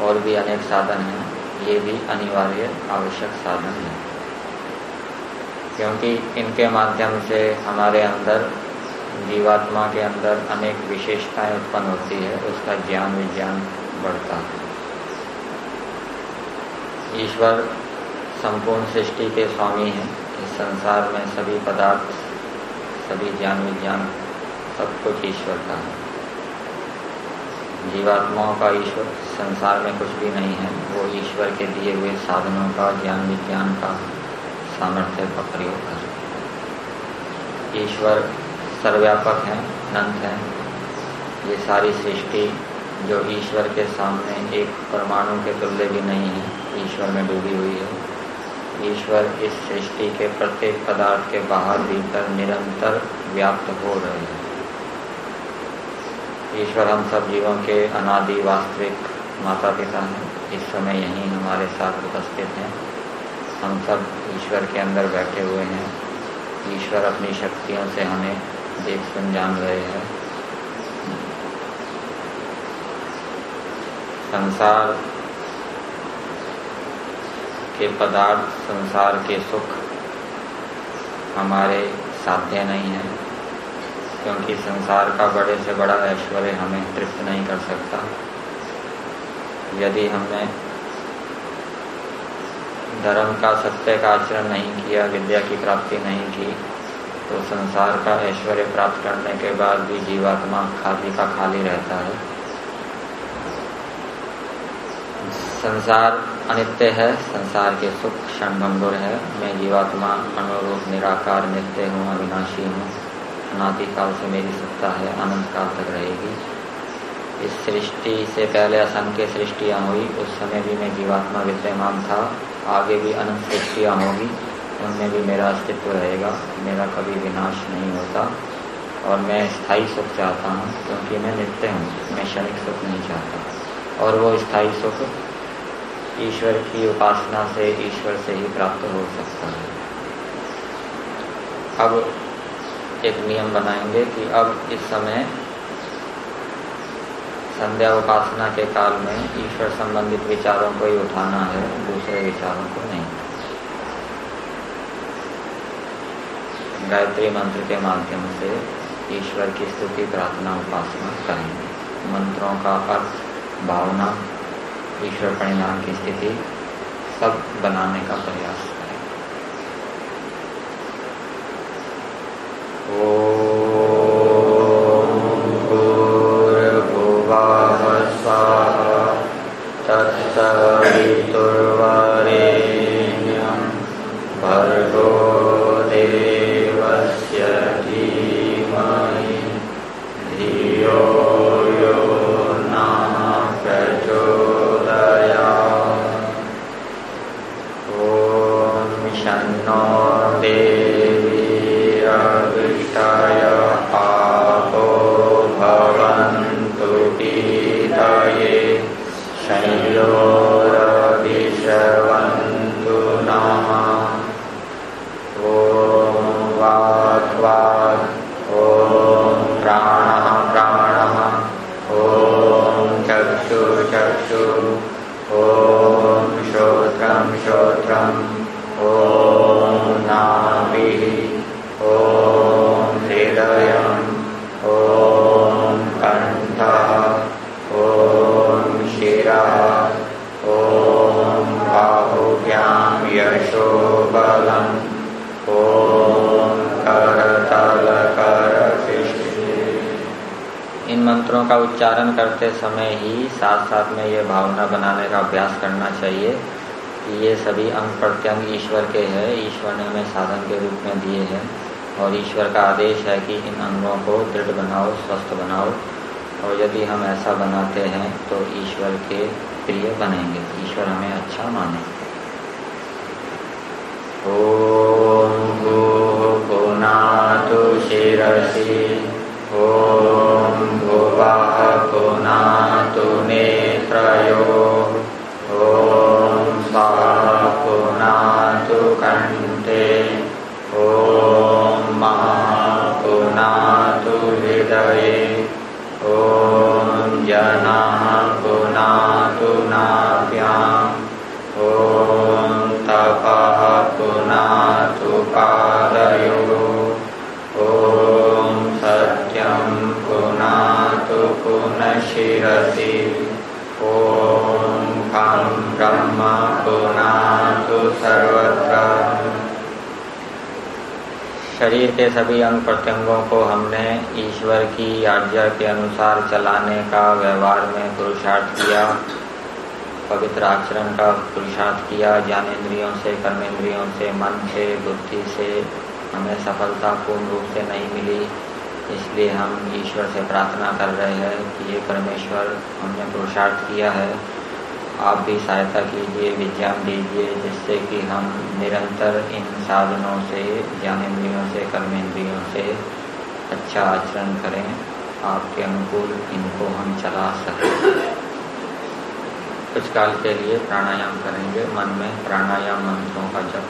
S1: और भी अनेक साधन हैं। ये भी अनिवार्य, आवश्यक साधन है। क्योंकि इनके माध्यम से हमारे अंदर जीवात्मा के अंदर अनेक विशेषताएँ उत्पन्न होती है, उसका ज्ञान विज्ञान बढ़ता है। ईश्वर संपूर्ण सृष्टि के स्वामी हैं। इस संसार में सभी पदार्थ, सभी ज्ञान विज्ञान, सब कुछ ईश्वर का है। जीवात्माओं का ईश्वर संसार में कुछ भी नहीं है। वो ईश्वर के दिए हुए साधनों का, ज्ञान विज्ञान का सामर्थ्य का प्रयोग कर ईश्वर सर्वव्यापक हैं अनंत हैं। ये सारी सृष्टि जो ईश्वर के सामने एक परमाणु के तुल्य भी नहीं है, ईश्वर में डूबी हुई है। ईश्वर इस सृष्टि के प्रत्येक पदार्थ के बाहर भीतर निरंतर व्याप्त हो रहे हैं। ईश्वर हम सब जीवों के अनादि वास्तविक माता पिता हैं। इस समय यहीं हमारे साथ उपस्थित हैं। हम सब ईश्वर के अंदर बैठे हुए हैं। ईश्वर अपनी शक्तियों से हमें देख सुन जान रहे हैं। संसार के पदार्थ, संसार के सुख हमारे साध्य नहीं है, क्योंकि संसार का बड़े से बड़ा ऐश्वर्य हमें तृप्त नहीं कर सकता। यदि हमने धर्म का सत्य का आचरण नहीं किया, विद्या की प्राप्ति नहीं की तो संसार का ऐश्वर्य प्राप्त करने के बाद भी जीवात्मा खाली का खाली रहता है। संसार अनित्य है, संसार के सुख क्षणभंगुर है। मैं जीवात्मा अनुरूप निराकार, नित्य हूँ, अविनाशी हूँ। अनादि काल से मेरी सत्ता है, अनंत काल तक रहेगी। इस सृष्टि से पहले असंख्य सृष्टियाँ हुई, उस समय भी मैं जीवात्मा विद्यमान था। आगे भी अनंत सृष्टियाँ होगी। उनमें भी मेरा अस्तित्व रहेगा, मेरा कभी विनाश नहीं होता। और मैं स्थायी सुख चाहता हूँ, क्योंकि मैं नित्य हूँ, मैं क्षणिक सुख नहीं चाहता। और वो स्थायी सुख ईश्वर की उपासना से, ईश्वर से ही प्राप्त हो सकता है। अब एक नियम बनाएँगे कि अब इस समय संध्या उपासना के काल में ईश्वर संबंधित विचारों को ही उठाना है, दूसरे विचारों को नहीं। गायत्री मंत्र के माध्यम से ईश्वर की स्तुति, प्रार्थना, उपासना करेंगे। मंत्रों का अर्थ, भावना, ईश्वर परिणाम की स्थिति, सब बनाने का प्रयास करें भर्गो ॐ शन्नो देव का उच्चारण करते समय ही साथ साथ में ये भावना बनाने का अभ्यास करना चाहिए कि ये सभी अंग प्रत्यंग ईश्वर के हैं, ईश्वर ने हमें साधन के रूप में दिए हैं और ईश्वर का आदेश है कि इन अंगों को दृढ़ बनाओ, स्वस्थ बनाओ और यदि हम ऐसा बनाते हैं तो ईश्वर के प्रिय बनेंगे, ईश्वर हमें अच्छा माने शरीर के सभी अंग प्रत्यंगों को हमने ईश्वर की आज्ञा के अनुसार चलाने का व्यवहार में पुरुषार्थ किया, पवित्र आचरण का पुरुषार्थ किया, ज्ञानेन्द्रियों से कर्मेंद्रियों से, मन से, बुद्धि से, हमें सफलता पूर्ण रूप से नहीं मिली। इसलिए हम ईश्वर से प्रार्थना कर रहे हैं कि ये परमेश्वर, हमने पुरुषार्थ किया है। आप भी सहायता कीजिए, विज्ञान दीजिए, जिससे कि हम निरंतर इन साधनों से ज्ञानेन्द्रियों से कर्मेंद्रियों से अच्छा आचरण करें। आपके अनुकूल इनको हम चला सकें। कुछ काल के लिए प्राणायाम करेंगे, मन में प्राणायाम मंत्रों का जप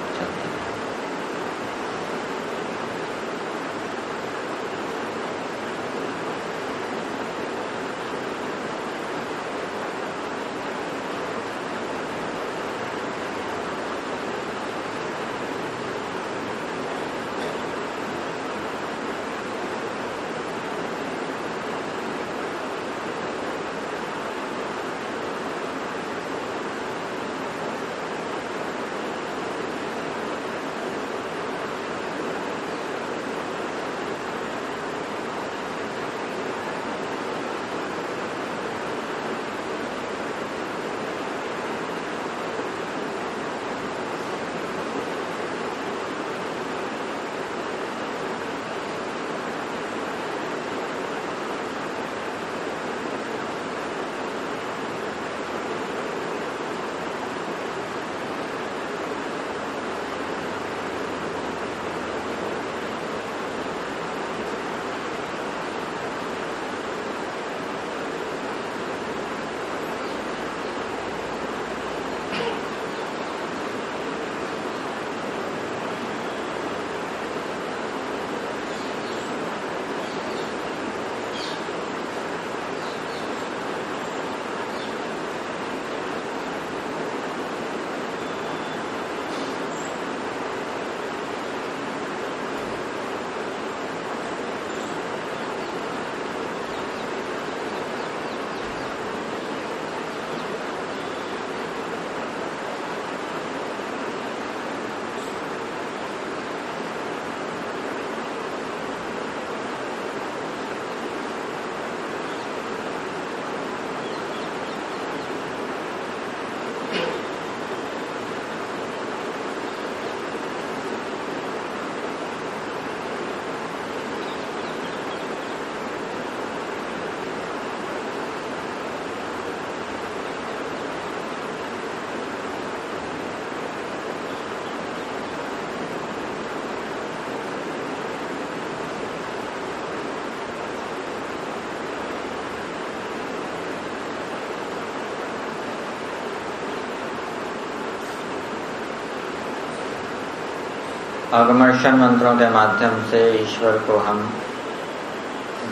S1: अगमर्शन मंत्रों के माध्यम से ईश्वर को हम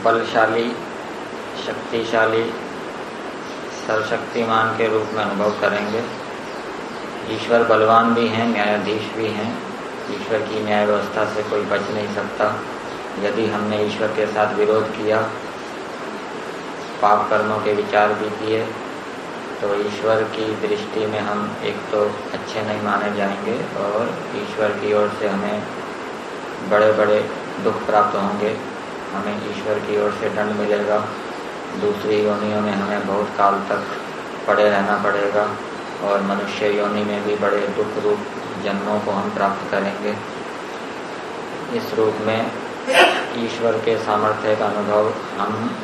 S1: बलशाली, शक्तिशाली, सर्वशक्तिमान के रूप में अनुभव करेंगे। ईश्वर बलवान भी हैं, न्यायाधीश भी हैं। ईश्वर की न्याय व्यवस्था से कोई बच नहीं सकता। यदि हमने ईश्वर के साथ विरोध किया, पाप कर्मों के विचार भी किए तो ईश्वर की दृष्टि में हम एक तो अच्छे नहीं माने जाएँगे और ईश्वर की ओर से हमें बड़े बड़े दुख प्राप्त होंगे। हमें ईश्वर की ओर से दंड मिलेगा। दूसरी योनियों में हमें बहुत काल तक पड़े रहना पड़ेगा और मनुष्य योनि में भी बड़े दुख रूप जन्मों को हम प्राप्त करेंगे। इस रूप में ईश्वर के सामर्थ्य का अनुभव हम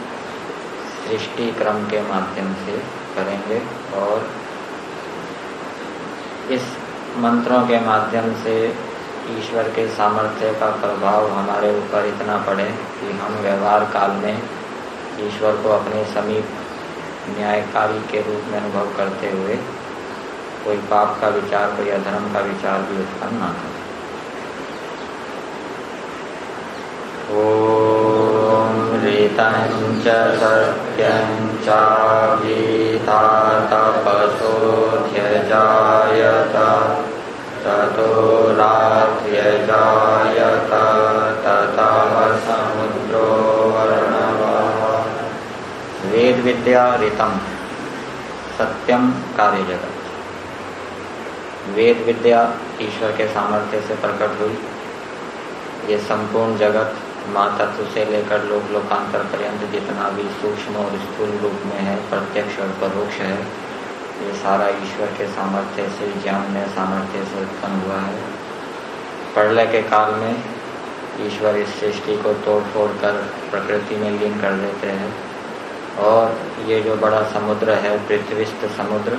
S1: सृष्टि क्रम के माध्यम से करेंगे और इस मंत्रों के माध्यम से ईश्वर के सामर्थ्य का प्रभाव हमारे ऊपर इतना पड़े कि हम व्यवहार काल में ईश्वर को अपने समीप न्यायकारी के रूप में अनुभव करते हुए कोई पाप का विचार, कोई अधर्म का विचार भी उत्पन्न ना करे। ॐ ऋतं च सत्यं चाभिता तपसोऽध्यजायत ततो रात्र्यजायत ततः समुद्रो वेद विद्या ऋतम सत्यम कार्य जगत वेद विद्या ईश्वर के सामर्थ्य से प्रकट हुई। ये संपूर्ण जगत माँ तत्व से लेकर लोक लोकांतर पर्यंत जितना भी सूक्ष्म और स्थूल रूप में है, प्रत्यक्ष और परोक्ष है, ये सारा ईश्वर के सामर्थ्य से, ज्ञान में सामर्थ्य से उत्पन्न हुआ है। प्रलय के काल में ईश्वर इस सृष्टि को तोड़ फोड़ कर प्रकृति में लीन कर देते हैं। और ये जो बड़ा समुद्र है पृथ्वीस्थ समुद्र,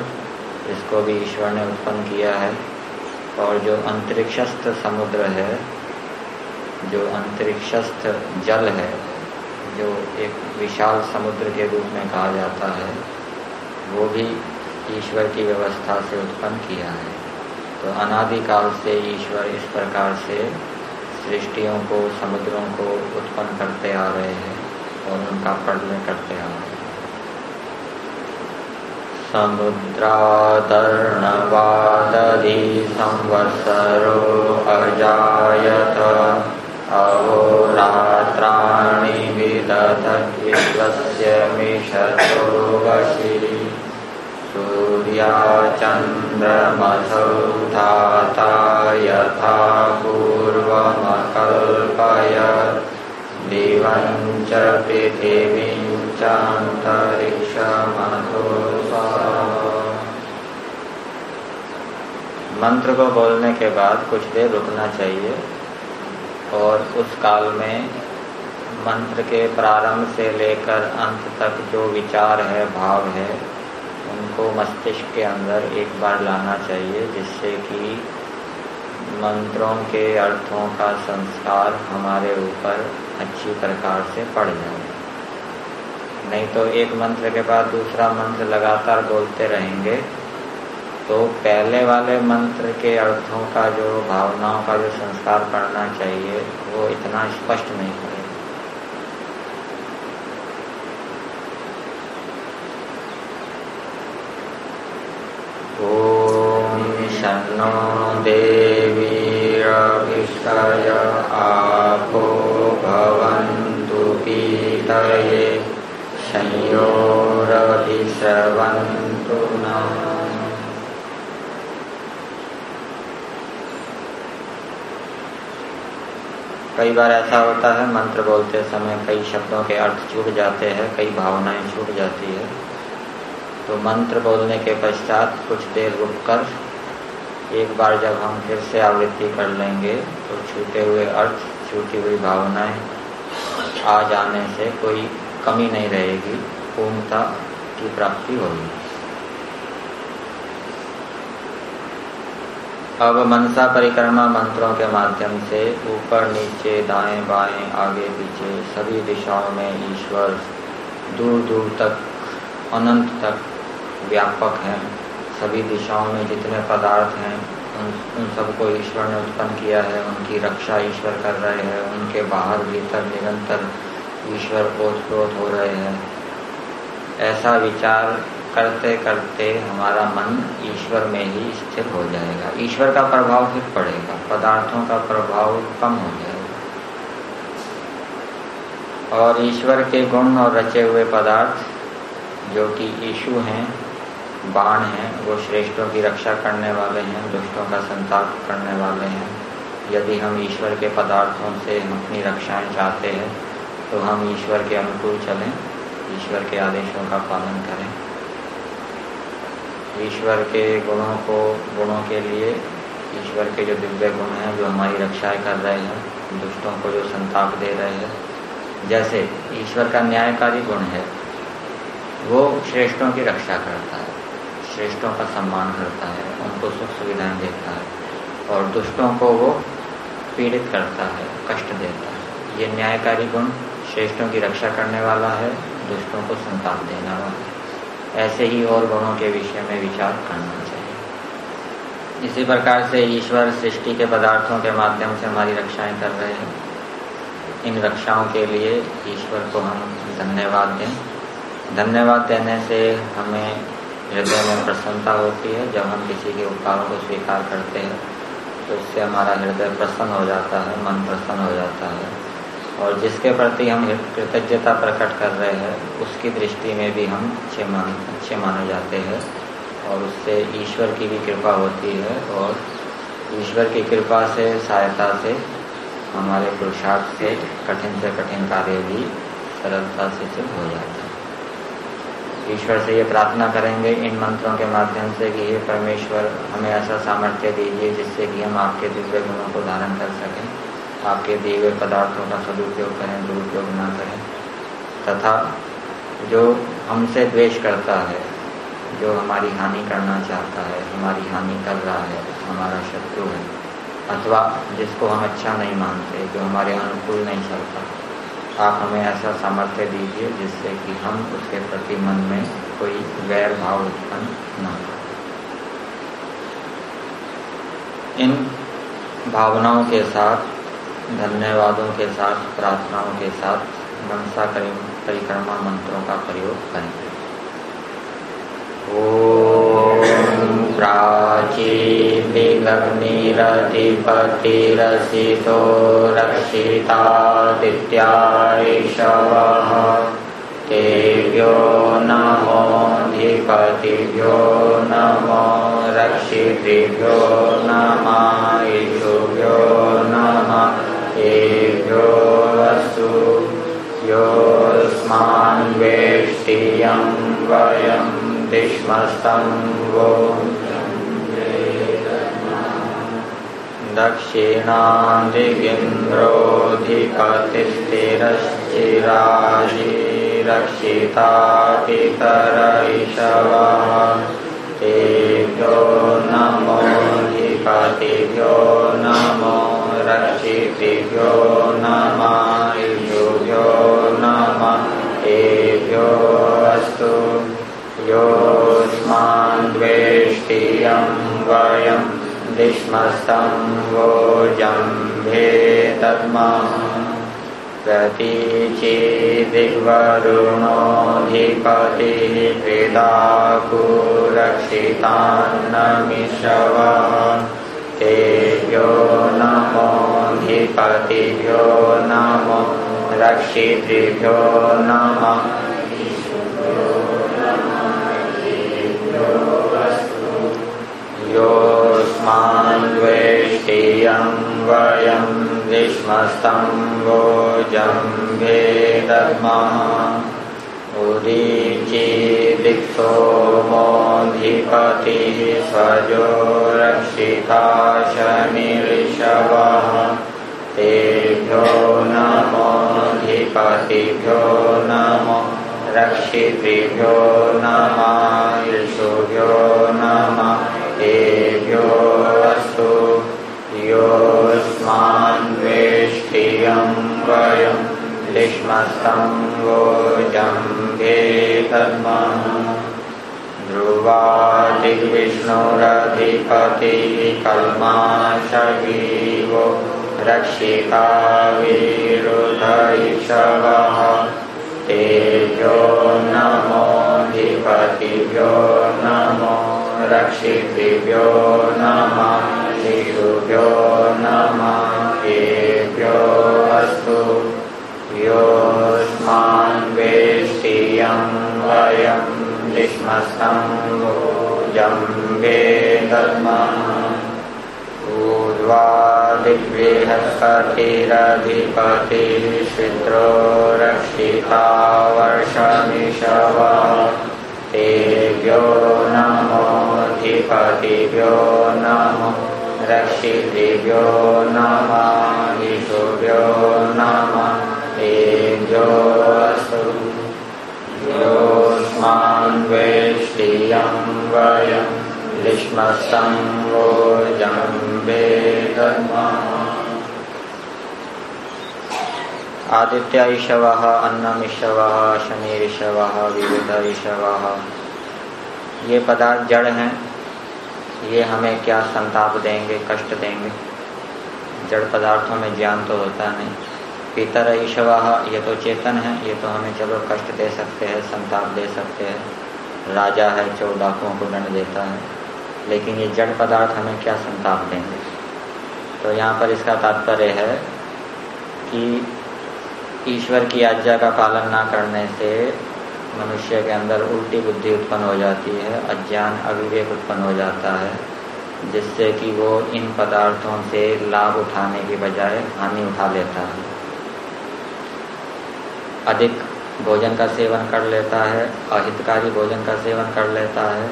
S1: इसको भी ईश्वर ने उत्पन्न किया है। और जो अंतरिक्षस्थ समुद्र है जो अंतरिक्षस्थ जल है, जो एक विशाल समुद्र के रूप में कहा जाता है, वो भी ईश्वर की व्यवस्था से उत्पन्न किया है। तो अनादिकाल से ईश्वर इस प्रकार से सृष्टियों को, समुद्रों को उत्पन्न करते आ रहे हैं और उनका प्रलय करते आ रहे हैं। समुद्रादर्णवादधि संवत्सरो अजायत। अहोरात्राणि विदधद्विश्वस्य मिषतो वशी सूर्याचन्द्रमसौ धाता यथा पूर्वमकल्पयत् दिवं च पृथिवीं चान्तरिक्षमतो मंत्र को बोलने के बाद कुछ देर रुकना चाहिए। और उस काल में मंत्र के प्रारंभ से लेकर अंत तक जो विचार है, भाव है, उनको मस्तिष्क के अंदर एक बार लाना चाहिए, जिससे कि मंत्रों के अर्थों का संस्कार हमारे ऊपर अच्छी प्रकार से पड़ जाए। नहीं तो एक मंत्र के बाद दूसरा मंत्र लगातार बोलते रहेंगे। तो पहले वाले मंत्र के अर्थों का जो भावनाओं का जो संस्कार करना चाहिए, वो इतना स्पष्ट नहीं पड़ेगा ओम शनो देवीरभिषय आपो भवन्तु पीतये संयोरभिश्रवन्तु नः कई बार ऐसा होता है, मंत्र बोलते समय कई शब्दों के अर्थ छूट जाते हैं, कई भावनाएँ छूट जाती है। तो मंत्र बोलने के पश्चात कुछ देर रुककर, एक बार जब हम फिर से आवृत्ति कर लेंगे तो छूटे हुए अर्थ, छूटी हुई भावनाएँ आ जाने से कोई कमी नहीं रहेगी, पूर्णता की प्राप्ति होगी। अब मनसा परिक्रमा मंत्रों के माध्यम से ऊपर, नीचे, दाएँ, बाएँ, आगे, पीछे, सभी दिशाओं में ईश्वर दूर दूर तक, अनंत तक व्यापक हैं। सभी दिशाओं में जितने पदार्थ हैं, उन उन सबको ईश्वर ने उत्पन्न किया है, उनकी रक्षा ईश्वर कर रहे हैं, उनके बाहर भीतर निरंतर ईश्वर ओत हो रहे हैं। ऐसा विचार करते करते हमारा मन ईश्वर में ही स्थिर हो जाएगा। ईश्वर का प्रभाव फिर पड़ेगा। पदार्थों का प्रभाव कम हो जाएगा। और ईश्वर के गुण और रचे हुए पदार्थ, जो कि ईशु हैं, बाण हैं, वो श्रेष्ठों की रक्षा करने वाले हैं, दुष्टों का संताप करने वाले हैं। यदि हम ईश्वर के पदार्थों से अपनी रक्षाएँ चाहते हैं तो हम ईश्वर के अनुकूल चलें, ईश्वर के आदेशों का पालन करें। ईश्वर के गुणों को, गुणों के लिए ईश्वर के जो दिव्य गुण हैं, जो हमारी रक्षाएँ कर रहे हैं, दुष्टों को जो संताप दे रहे हैं, जैसे ईश्वर का न्यायकारी गुण है, वो श्रेष्ठों की रक्षा करता है, श्रेष्ठों का सम्मान करता है, उनको सुख सुविधाएँ देता है, और दुष्टों को वो पीड़ित करता है, कष्ट देता है। ये न्यायकारी गुण श्रेष्ठों की रक्षा करने वाला है, दुष्टों को संताप देने वाला है। ऐसे ही और गुणों के विषय में विचार करना चाहिए। इसी प्रकार से ईश्वर सृष्टि के पदार्थों के माध्यम से हमारी रक्षाएँ कर रहे हैं। इन रक्षाओं के लिए ईश्वर को हम धन्यवाद दें। धन्यवाद देने से हमें हृदय में प्रसन्नता होती है। जब हम किसी के उपकारों को स्वीकार करते हैं तो उससे हमारा हृदय प्रसन्न हो जाता है, मन प्रसन्न हो जाता है। और जिसके प्रति हम कृतज्ञता प्रकट कर रहे हैं, उसकी दृष्टि में भी हम अच्छे मान अच्छे माने जाते हैं और उससे ईश्वर की भी कृपा होती है और ईश्वर की कृपा से, सहायता से, हमारे पुरुषार्थ से, कठिन से कठिन कार्य भी सरलता से सिद्ध हो जाता है। ईश्वर से ये प्रार्थना करेंगे इन मंत्रों के माध्यम से कि हे परमेश्वर, हमें ऐसा सामर्थ्य दीजिए जिससे कि हम आपके दिव्य गुणों को धारण कर सकें। आपके दिए हुए पदार्थों का सदुपयोग करें, दुरुपयोग ना करें। तथा जो हमसे द्वेष करता है, जो हमारी हानि करना चाहता है, हमारी हानि कर रहा है, हमारा शत्रु है, अथवा जिसको हम अच्छा नहीं मानते, जो हमारे अनुकूल नहीं चलता, आप हमें ऐसा सामर्थ्य दीजिए जिससे कि हम उसके प्रति मन में कोई गैर भाव उत्पन्न न इन भावनाओं के साथ धन्यवादों के साथ, प्रार्थनाओं के साथ मनसा परिक्रमा मंत्रों का प्रयोग करें। ॐ प्राचीदिग्निरधिपतिरसितो रक्षितादित्यायिषवः तेभ्यो नमोऽधिपतिभ्यो नमो रक्षितृभ्यो नमायुषुभ्यो नमः। एतोऽस्तु। योऽस्मान् वेष्टियं वयं विष्मसं वो। दक्षिणादिगिन्द्रोऽधिपतिरश्चिराशि रक्षितापितरयिषवः तेभ्यो नमोऽधिपतिभ्यो नमो। नमः युभ्यो नमः तेभ्यो अस्तु। योऽस्मान् द्वेष्टियं वयं दिष्मस्तं वोजम्भे दद्मः प्रतीचिदिग्वरुणोऽधिपतिः वेदाकुरक्षितान्नमिषवः तेभ्यो नमोऽधिपतिभ्यो नमो रक्षितृभ्यो नमः। योऽस्मान्द्वेष्टियं वयं विष्मस्तं वोजम्भे दद्मः उदीचिदिक्सो मोऽधिपतिः स्वजो रक्षिता शनिऋषवः तेभ्यो नमोऽधिपतिभ्यो नमो रक्षितृभ्यो नमः ऋषुभ्यो नमः तेभ्यो अस्तु योऽस्मान् वेष्टियं वयं लिष्मस्तं वोजम्भे तद्मः ध्रुवादिविष्णुरधिपतिः कल्माशवीवो रक्षिता विरुधैषवः तेभ्यो नमोऽधिपतिभ्यो नमो रक्षितृभ्यो नमः शिशुभ्यो नमः तेभ्यो अस्तु। योऽस्मान् वेष्टियं वयं विष्मस्तं जम्बे दद्मः ऊर्ध्वादिव्ये देहस्पतिरधिपतिशिद्रो रक्षिता वर्षमिषवा तेभ्यो नमोऽधिपतिभ्यो नमो रक्षितिभ्यो नमः ईशुभ्यो नमः तेभ्यो वेष्टियं वयं लिष्मस्तं वोजं आदित्य ईशव अन्नम ईशव शनिर्षव विविध ईशव ये पदार्थ जड़ हैं, ये हमें क्या संताप देंगे, कष्ट देंगे? जड़ पदार्थों में ज्ञान तो होता नहीं। पितर ईशव ये तो चेतन है, ये तो हमें चलो कष्ट दे सकते हैं, संताप दे सकते हैं। राजा है चौडाकों को दंड देता है। लेकिन ये जड़ पदार्थ हमें क्या संताप देंगे? तो यहाँ पर इसका तात्पर्य है कि ईश्वर की आज्ञा का पालन ना करने से मनुष्य के अंदर उल्टी बुद्धि उत्पन्न हो जाती है, अज्ञान, अविवेक उत्पन्न हो जाता है, जिससे कि वो इन पदार्थों से लाभ उठाने की बजाय हानि उठा लेता है। अधिक भोजन का सेवन कर लेता है, अहितकारी भोजन का सेवन कर लेता है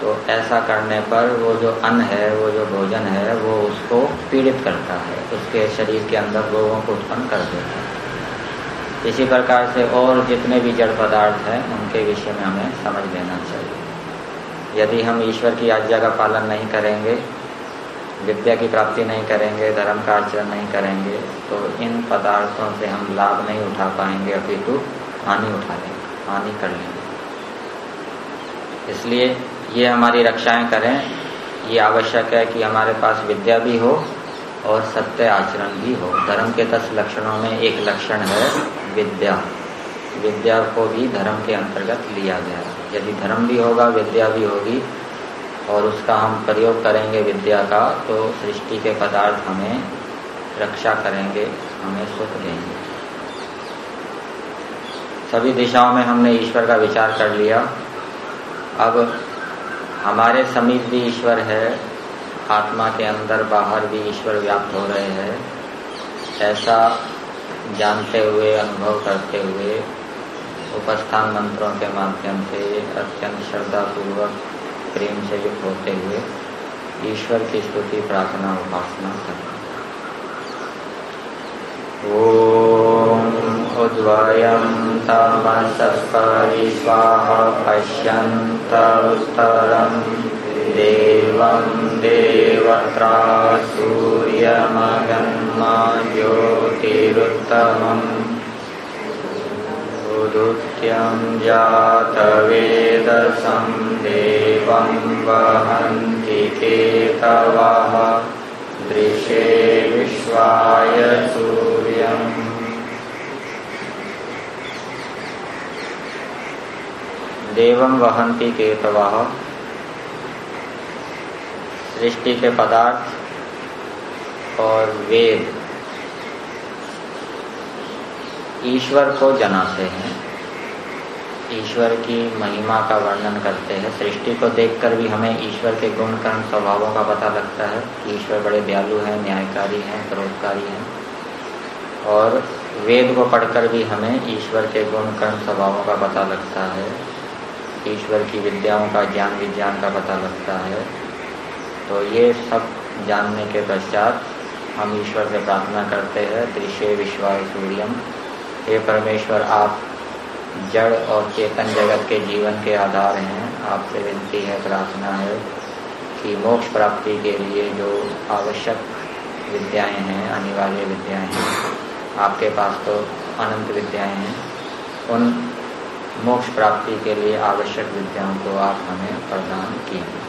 S1: तो ऐसा करने पर वो जो अन्न है, वो जो भोजन है, वो उसको पीड़ित करता है, उसके शरीर के अंदर रोगों को उत्पन्न कर देता है। इसी प्रकार से और जितने भी जड़ पदार्थ हैं, उनके विषय में हमें समझ लेना चाहिए। यदि हम ईश्वर की आज्ञा का पालन नहीं करेंगे, विद्या की प्राप्ति नहीं करेंगे, धर्म का आचरण नहीं करेंगे तो इन पदार्थों से हम लाभ नहीं उठा पाएँगे, अपितु हानि उठा लेंगे, हानि कर लेंगे। इसलिए ये हमारी रक्षाएँ करें। ये आवश्यक है कि हमारे पास विद्या भी हो और सत्य आचरण भी हो। धर्म के दस लक्षणों में एक लक्षण है विद्या। विद्या को भी धर्म के अंतर्गत लिया गया। यदि धर्म भी होगा, विद्या भी होगी, और उसका हम प्रयोग करेंगे विद्या का तो सृष्टि के पदार्थ हमें रक्षा करेंगे, हमें सुख देंगे। सभी दिशाओं में हमने ईश्वर का विचार कर लिया। अब हमारे समीप भी ईश्वर है, आत्मा के अंदर बाहर भी ईश्वर व्याप्त हो रहे हैं। ऐसा जानते हुए, अनुभव करते हुए, उपस्थान मंत्रों के माध्यम से अत्यंत श्रद्धापूर्वक प्रेम से युक्त होते हुए ईश्वर की स्तुति, प्रार्थना, उपासना करें ॐ उद्वयं तमसस्परि स्वाहा पश्यन्त उत्तरं देवं देवत्रा सूर्यमगन्मा ज्योतिरुत्तमम् उदुत्यं जातवेदसं देवं वहन्ति केतवः। दृशे विश्वाय सूर्यम् देवं वहन्ति केतवः। सृष्टि के पदार्थ और वेद ईश्वर को जनाते हैं। ईश्वर की महिमा का वर्णन करते हैं। सृष्टि को देखकर भी हमें ईश्वर के गुण, कर्म, स्वभावों का पता लगता है कि ईश्वर बड़े दयालु हैं, न्यायकारी हैं, परोपकारी हैं। और वेद को पढ़कर भी हमें ईश्वर के गुण, कर्म, स्वभावों का पता लगता है। ईश्वर की विद्याओं का, ज्ञान विज्ञान का पता लगता है। तो ये सब जानने के पश्चात हम ईश्वर से प्रार्थना करते हैं दृश्य विश्वास सूर्यम। हे परमेश्वर, आप जड़ और चेतन जगत के जीवन के आधार हैं। आपसे विनती है, प्रार्थना है कि मोक्ष प्राप्ति के लिए जो आवश्यक विद्याएँ हैं, अनिवार्य विद्याएँ हैं, आपके पास तो अनंत विद्याएँ हैं, उन मोक्ष प्राप्ति के लिए आवश्यक विद्याओं को आप हमें प्रदान कीजिए।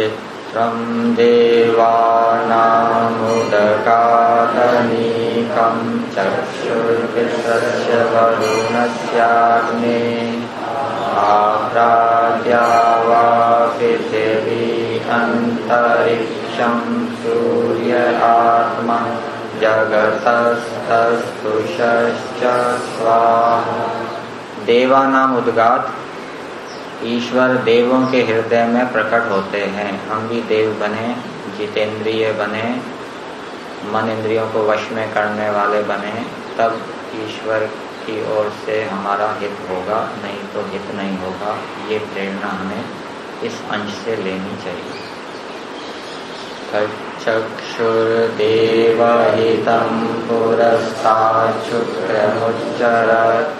S1: चित्रं देवानामुदकादनीकं चक्षुर्विश्वस्य वरुणस्याग्ने आप्राद्या वा पृथिवी अन्तरिक्षं सूर्य आत्मा जगतस्तस्तुषश्च स्वाहा। देवानाम उद्गात ईश्वर देवों के हृदय में प्रकट होते हैं। हम भी देव बने, जितेंद्रिय बने, मन इंद्रियों को वश में करने वाले बने, तब ईश्वर की ओर से हमारा हित होगा, नहीं तो हित नहीं होगा। ये प्रेरणा हमें इस अंश से लेनी चाहिए। चक्षुर्देवहितं पुरस्ताच्छुक्रमुच्चरत्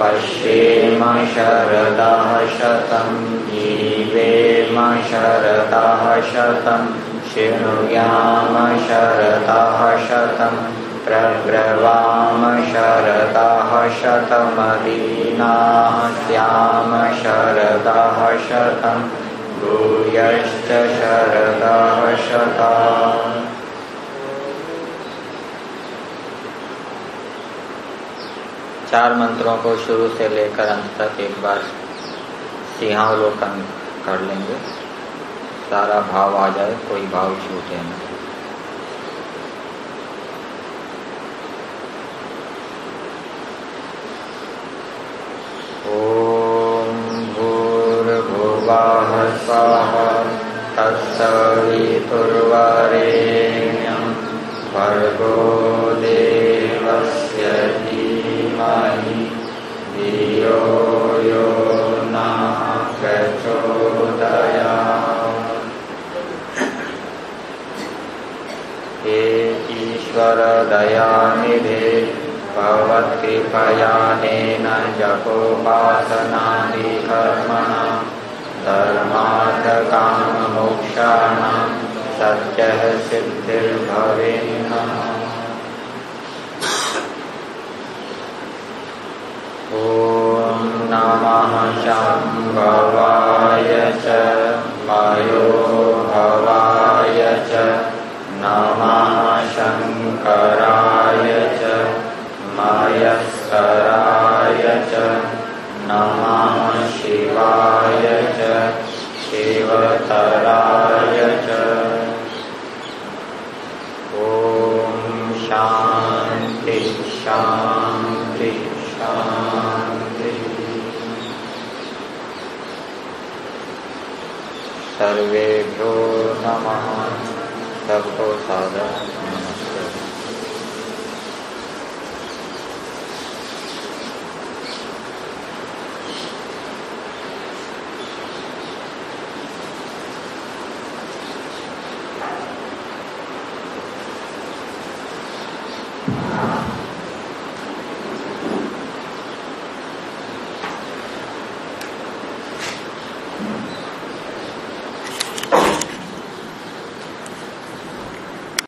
S1: पश्येम शरदः शतं जीवेम शरदः शतं शृणुयाम शरदः शतं प्रब्रवाम शरदः शतमदीनाः स्याम शरदः शतम् भूयश्च शरदः शता चार मंत्रों को शुरू से लेकर अंत तक एक बार सिंहावलोकन कर लेंगे। सारा भाव आ जाए, कोई भाव छूटे नहीं ॐ भर्गो ईश्वरदयानिधे भवत्कृपयानेन जपोपासनादिकर्मणा धर्मार्थकाममोक्षाणां सत्यः सिद्धिर्भवेन्न ॐ नमः शम्भवाय च वायो भवाय च नमः शङ्कराय च मयस्कराय च नमः शिवाय च शिवतराय च ॐ शान्ति शान्ति सर्वेभ्यो नमः। सबको साधन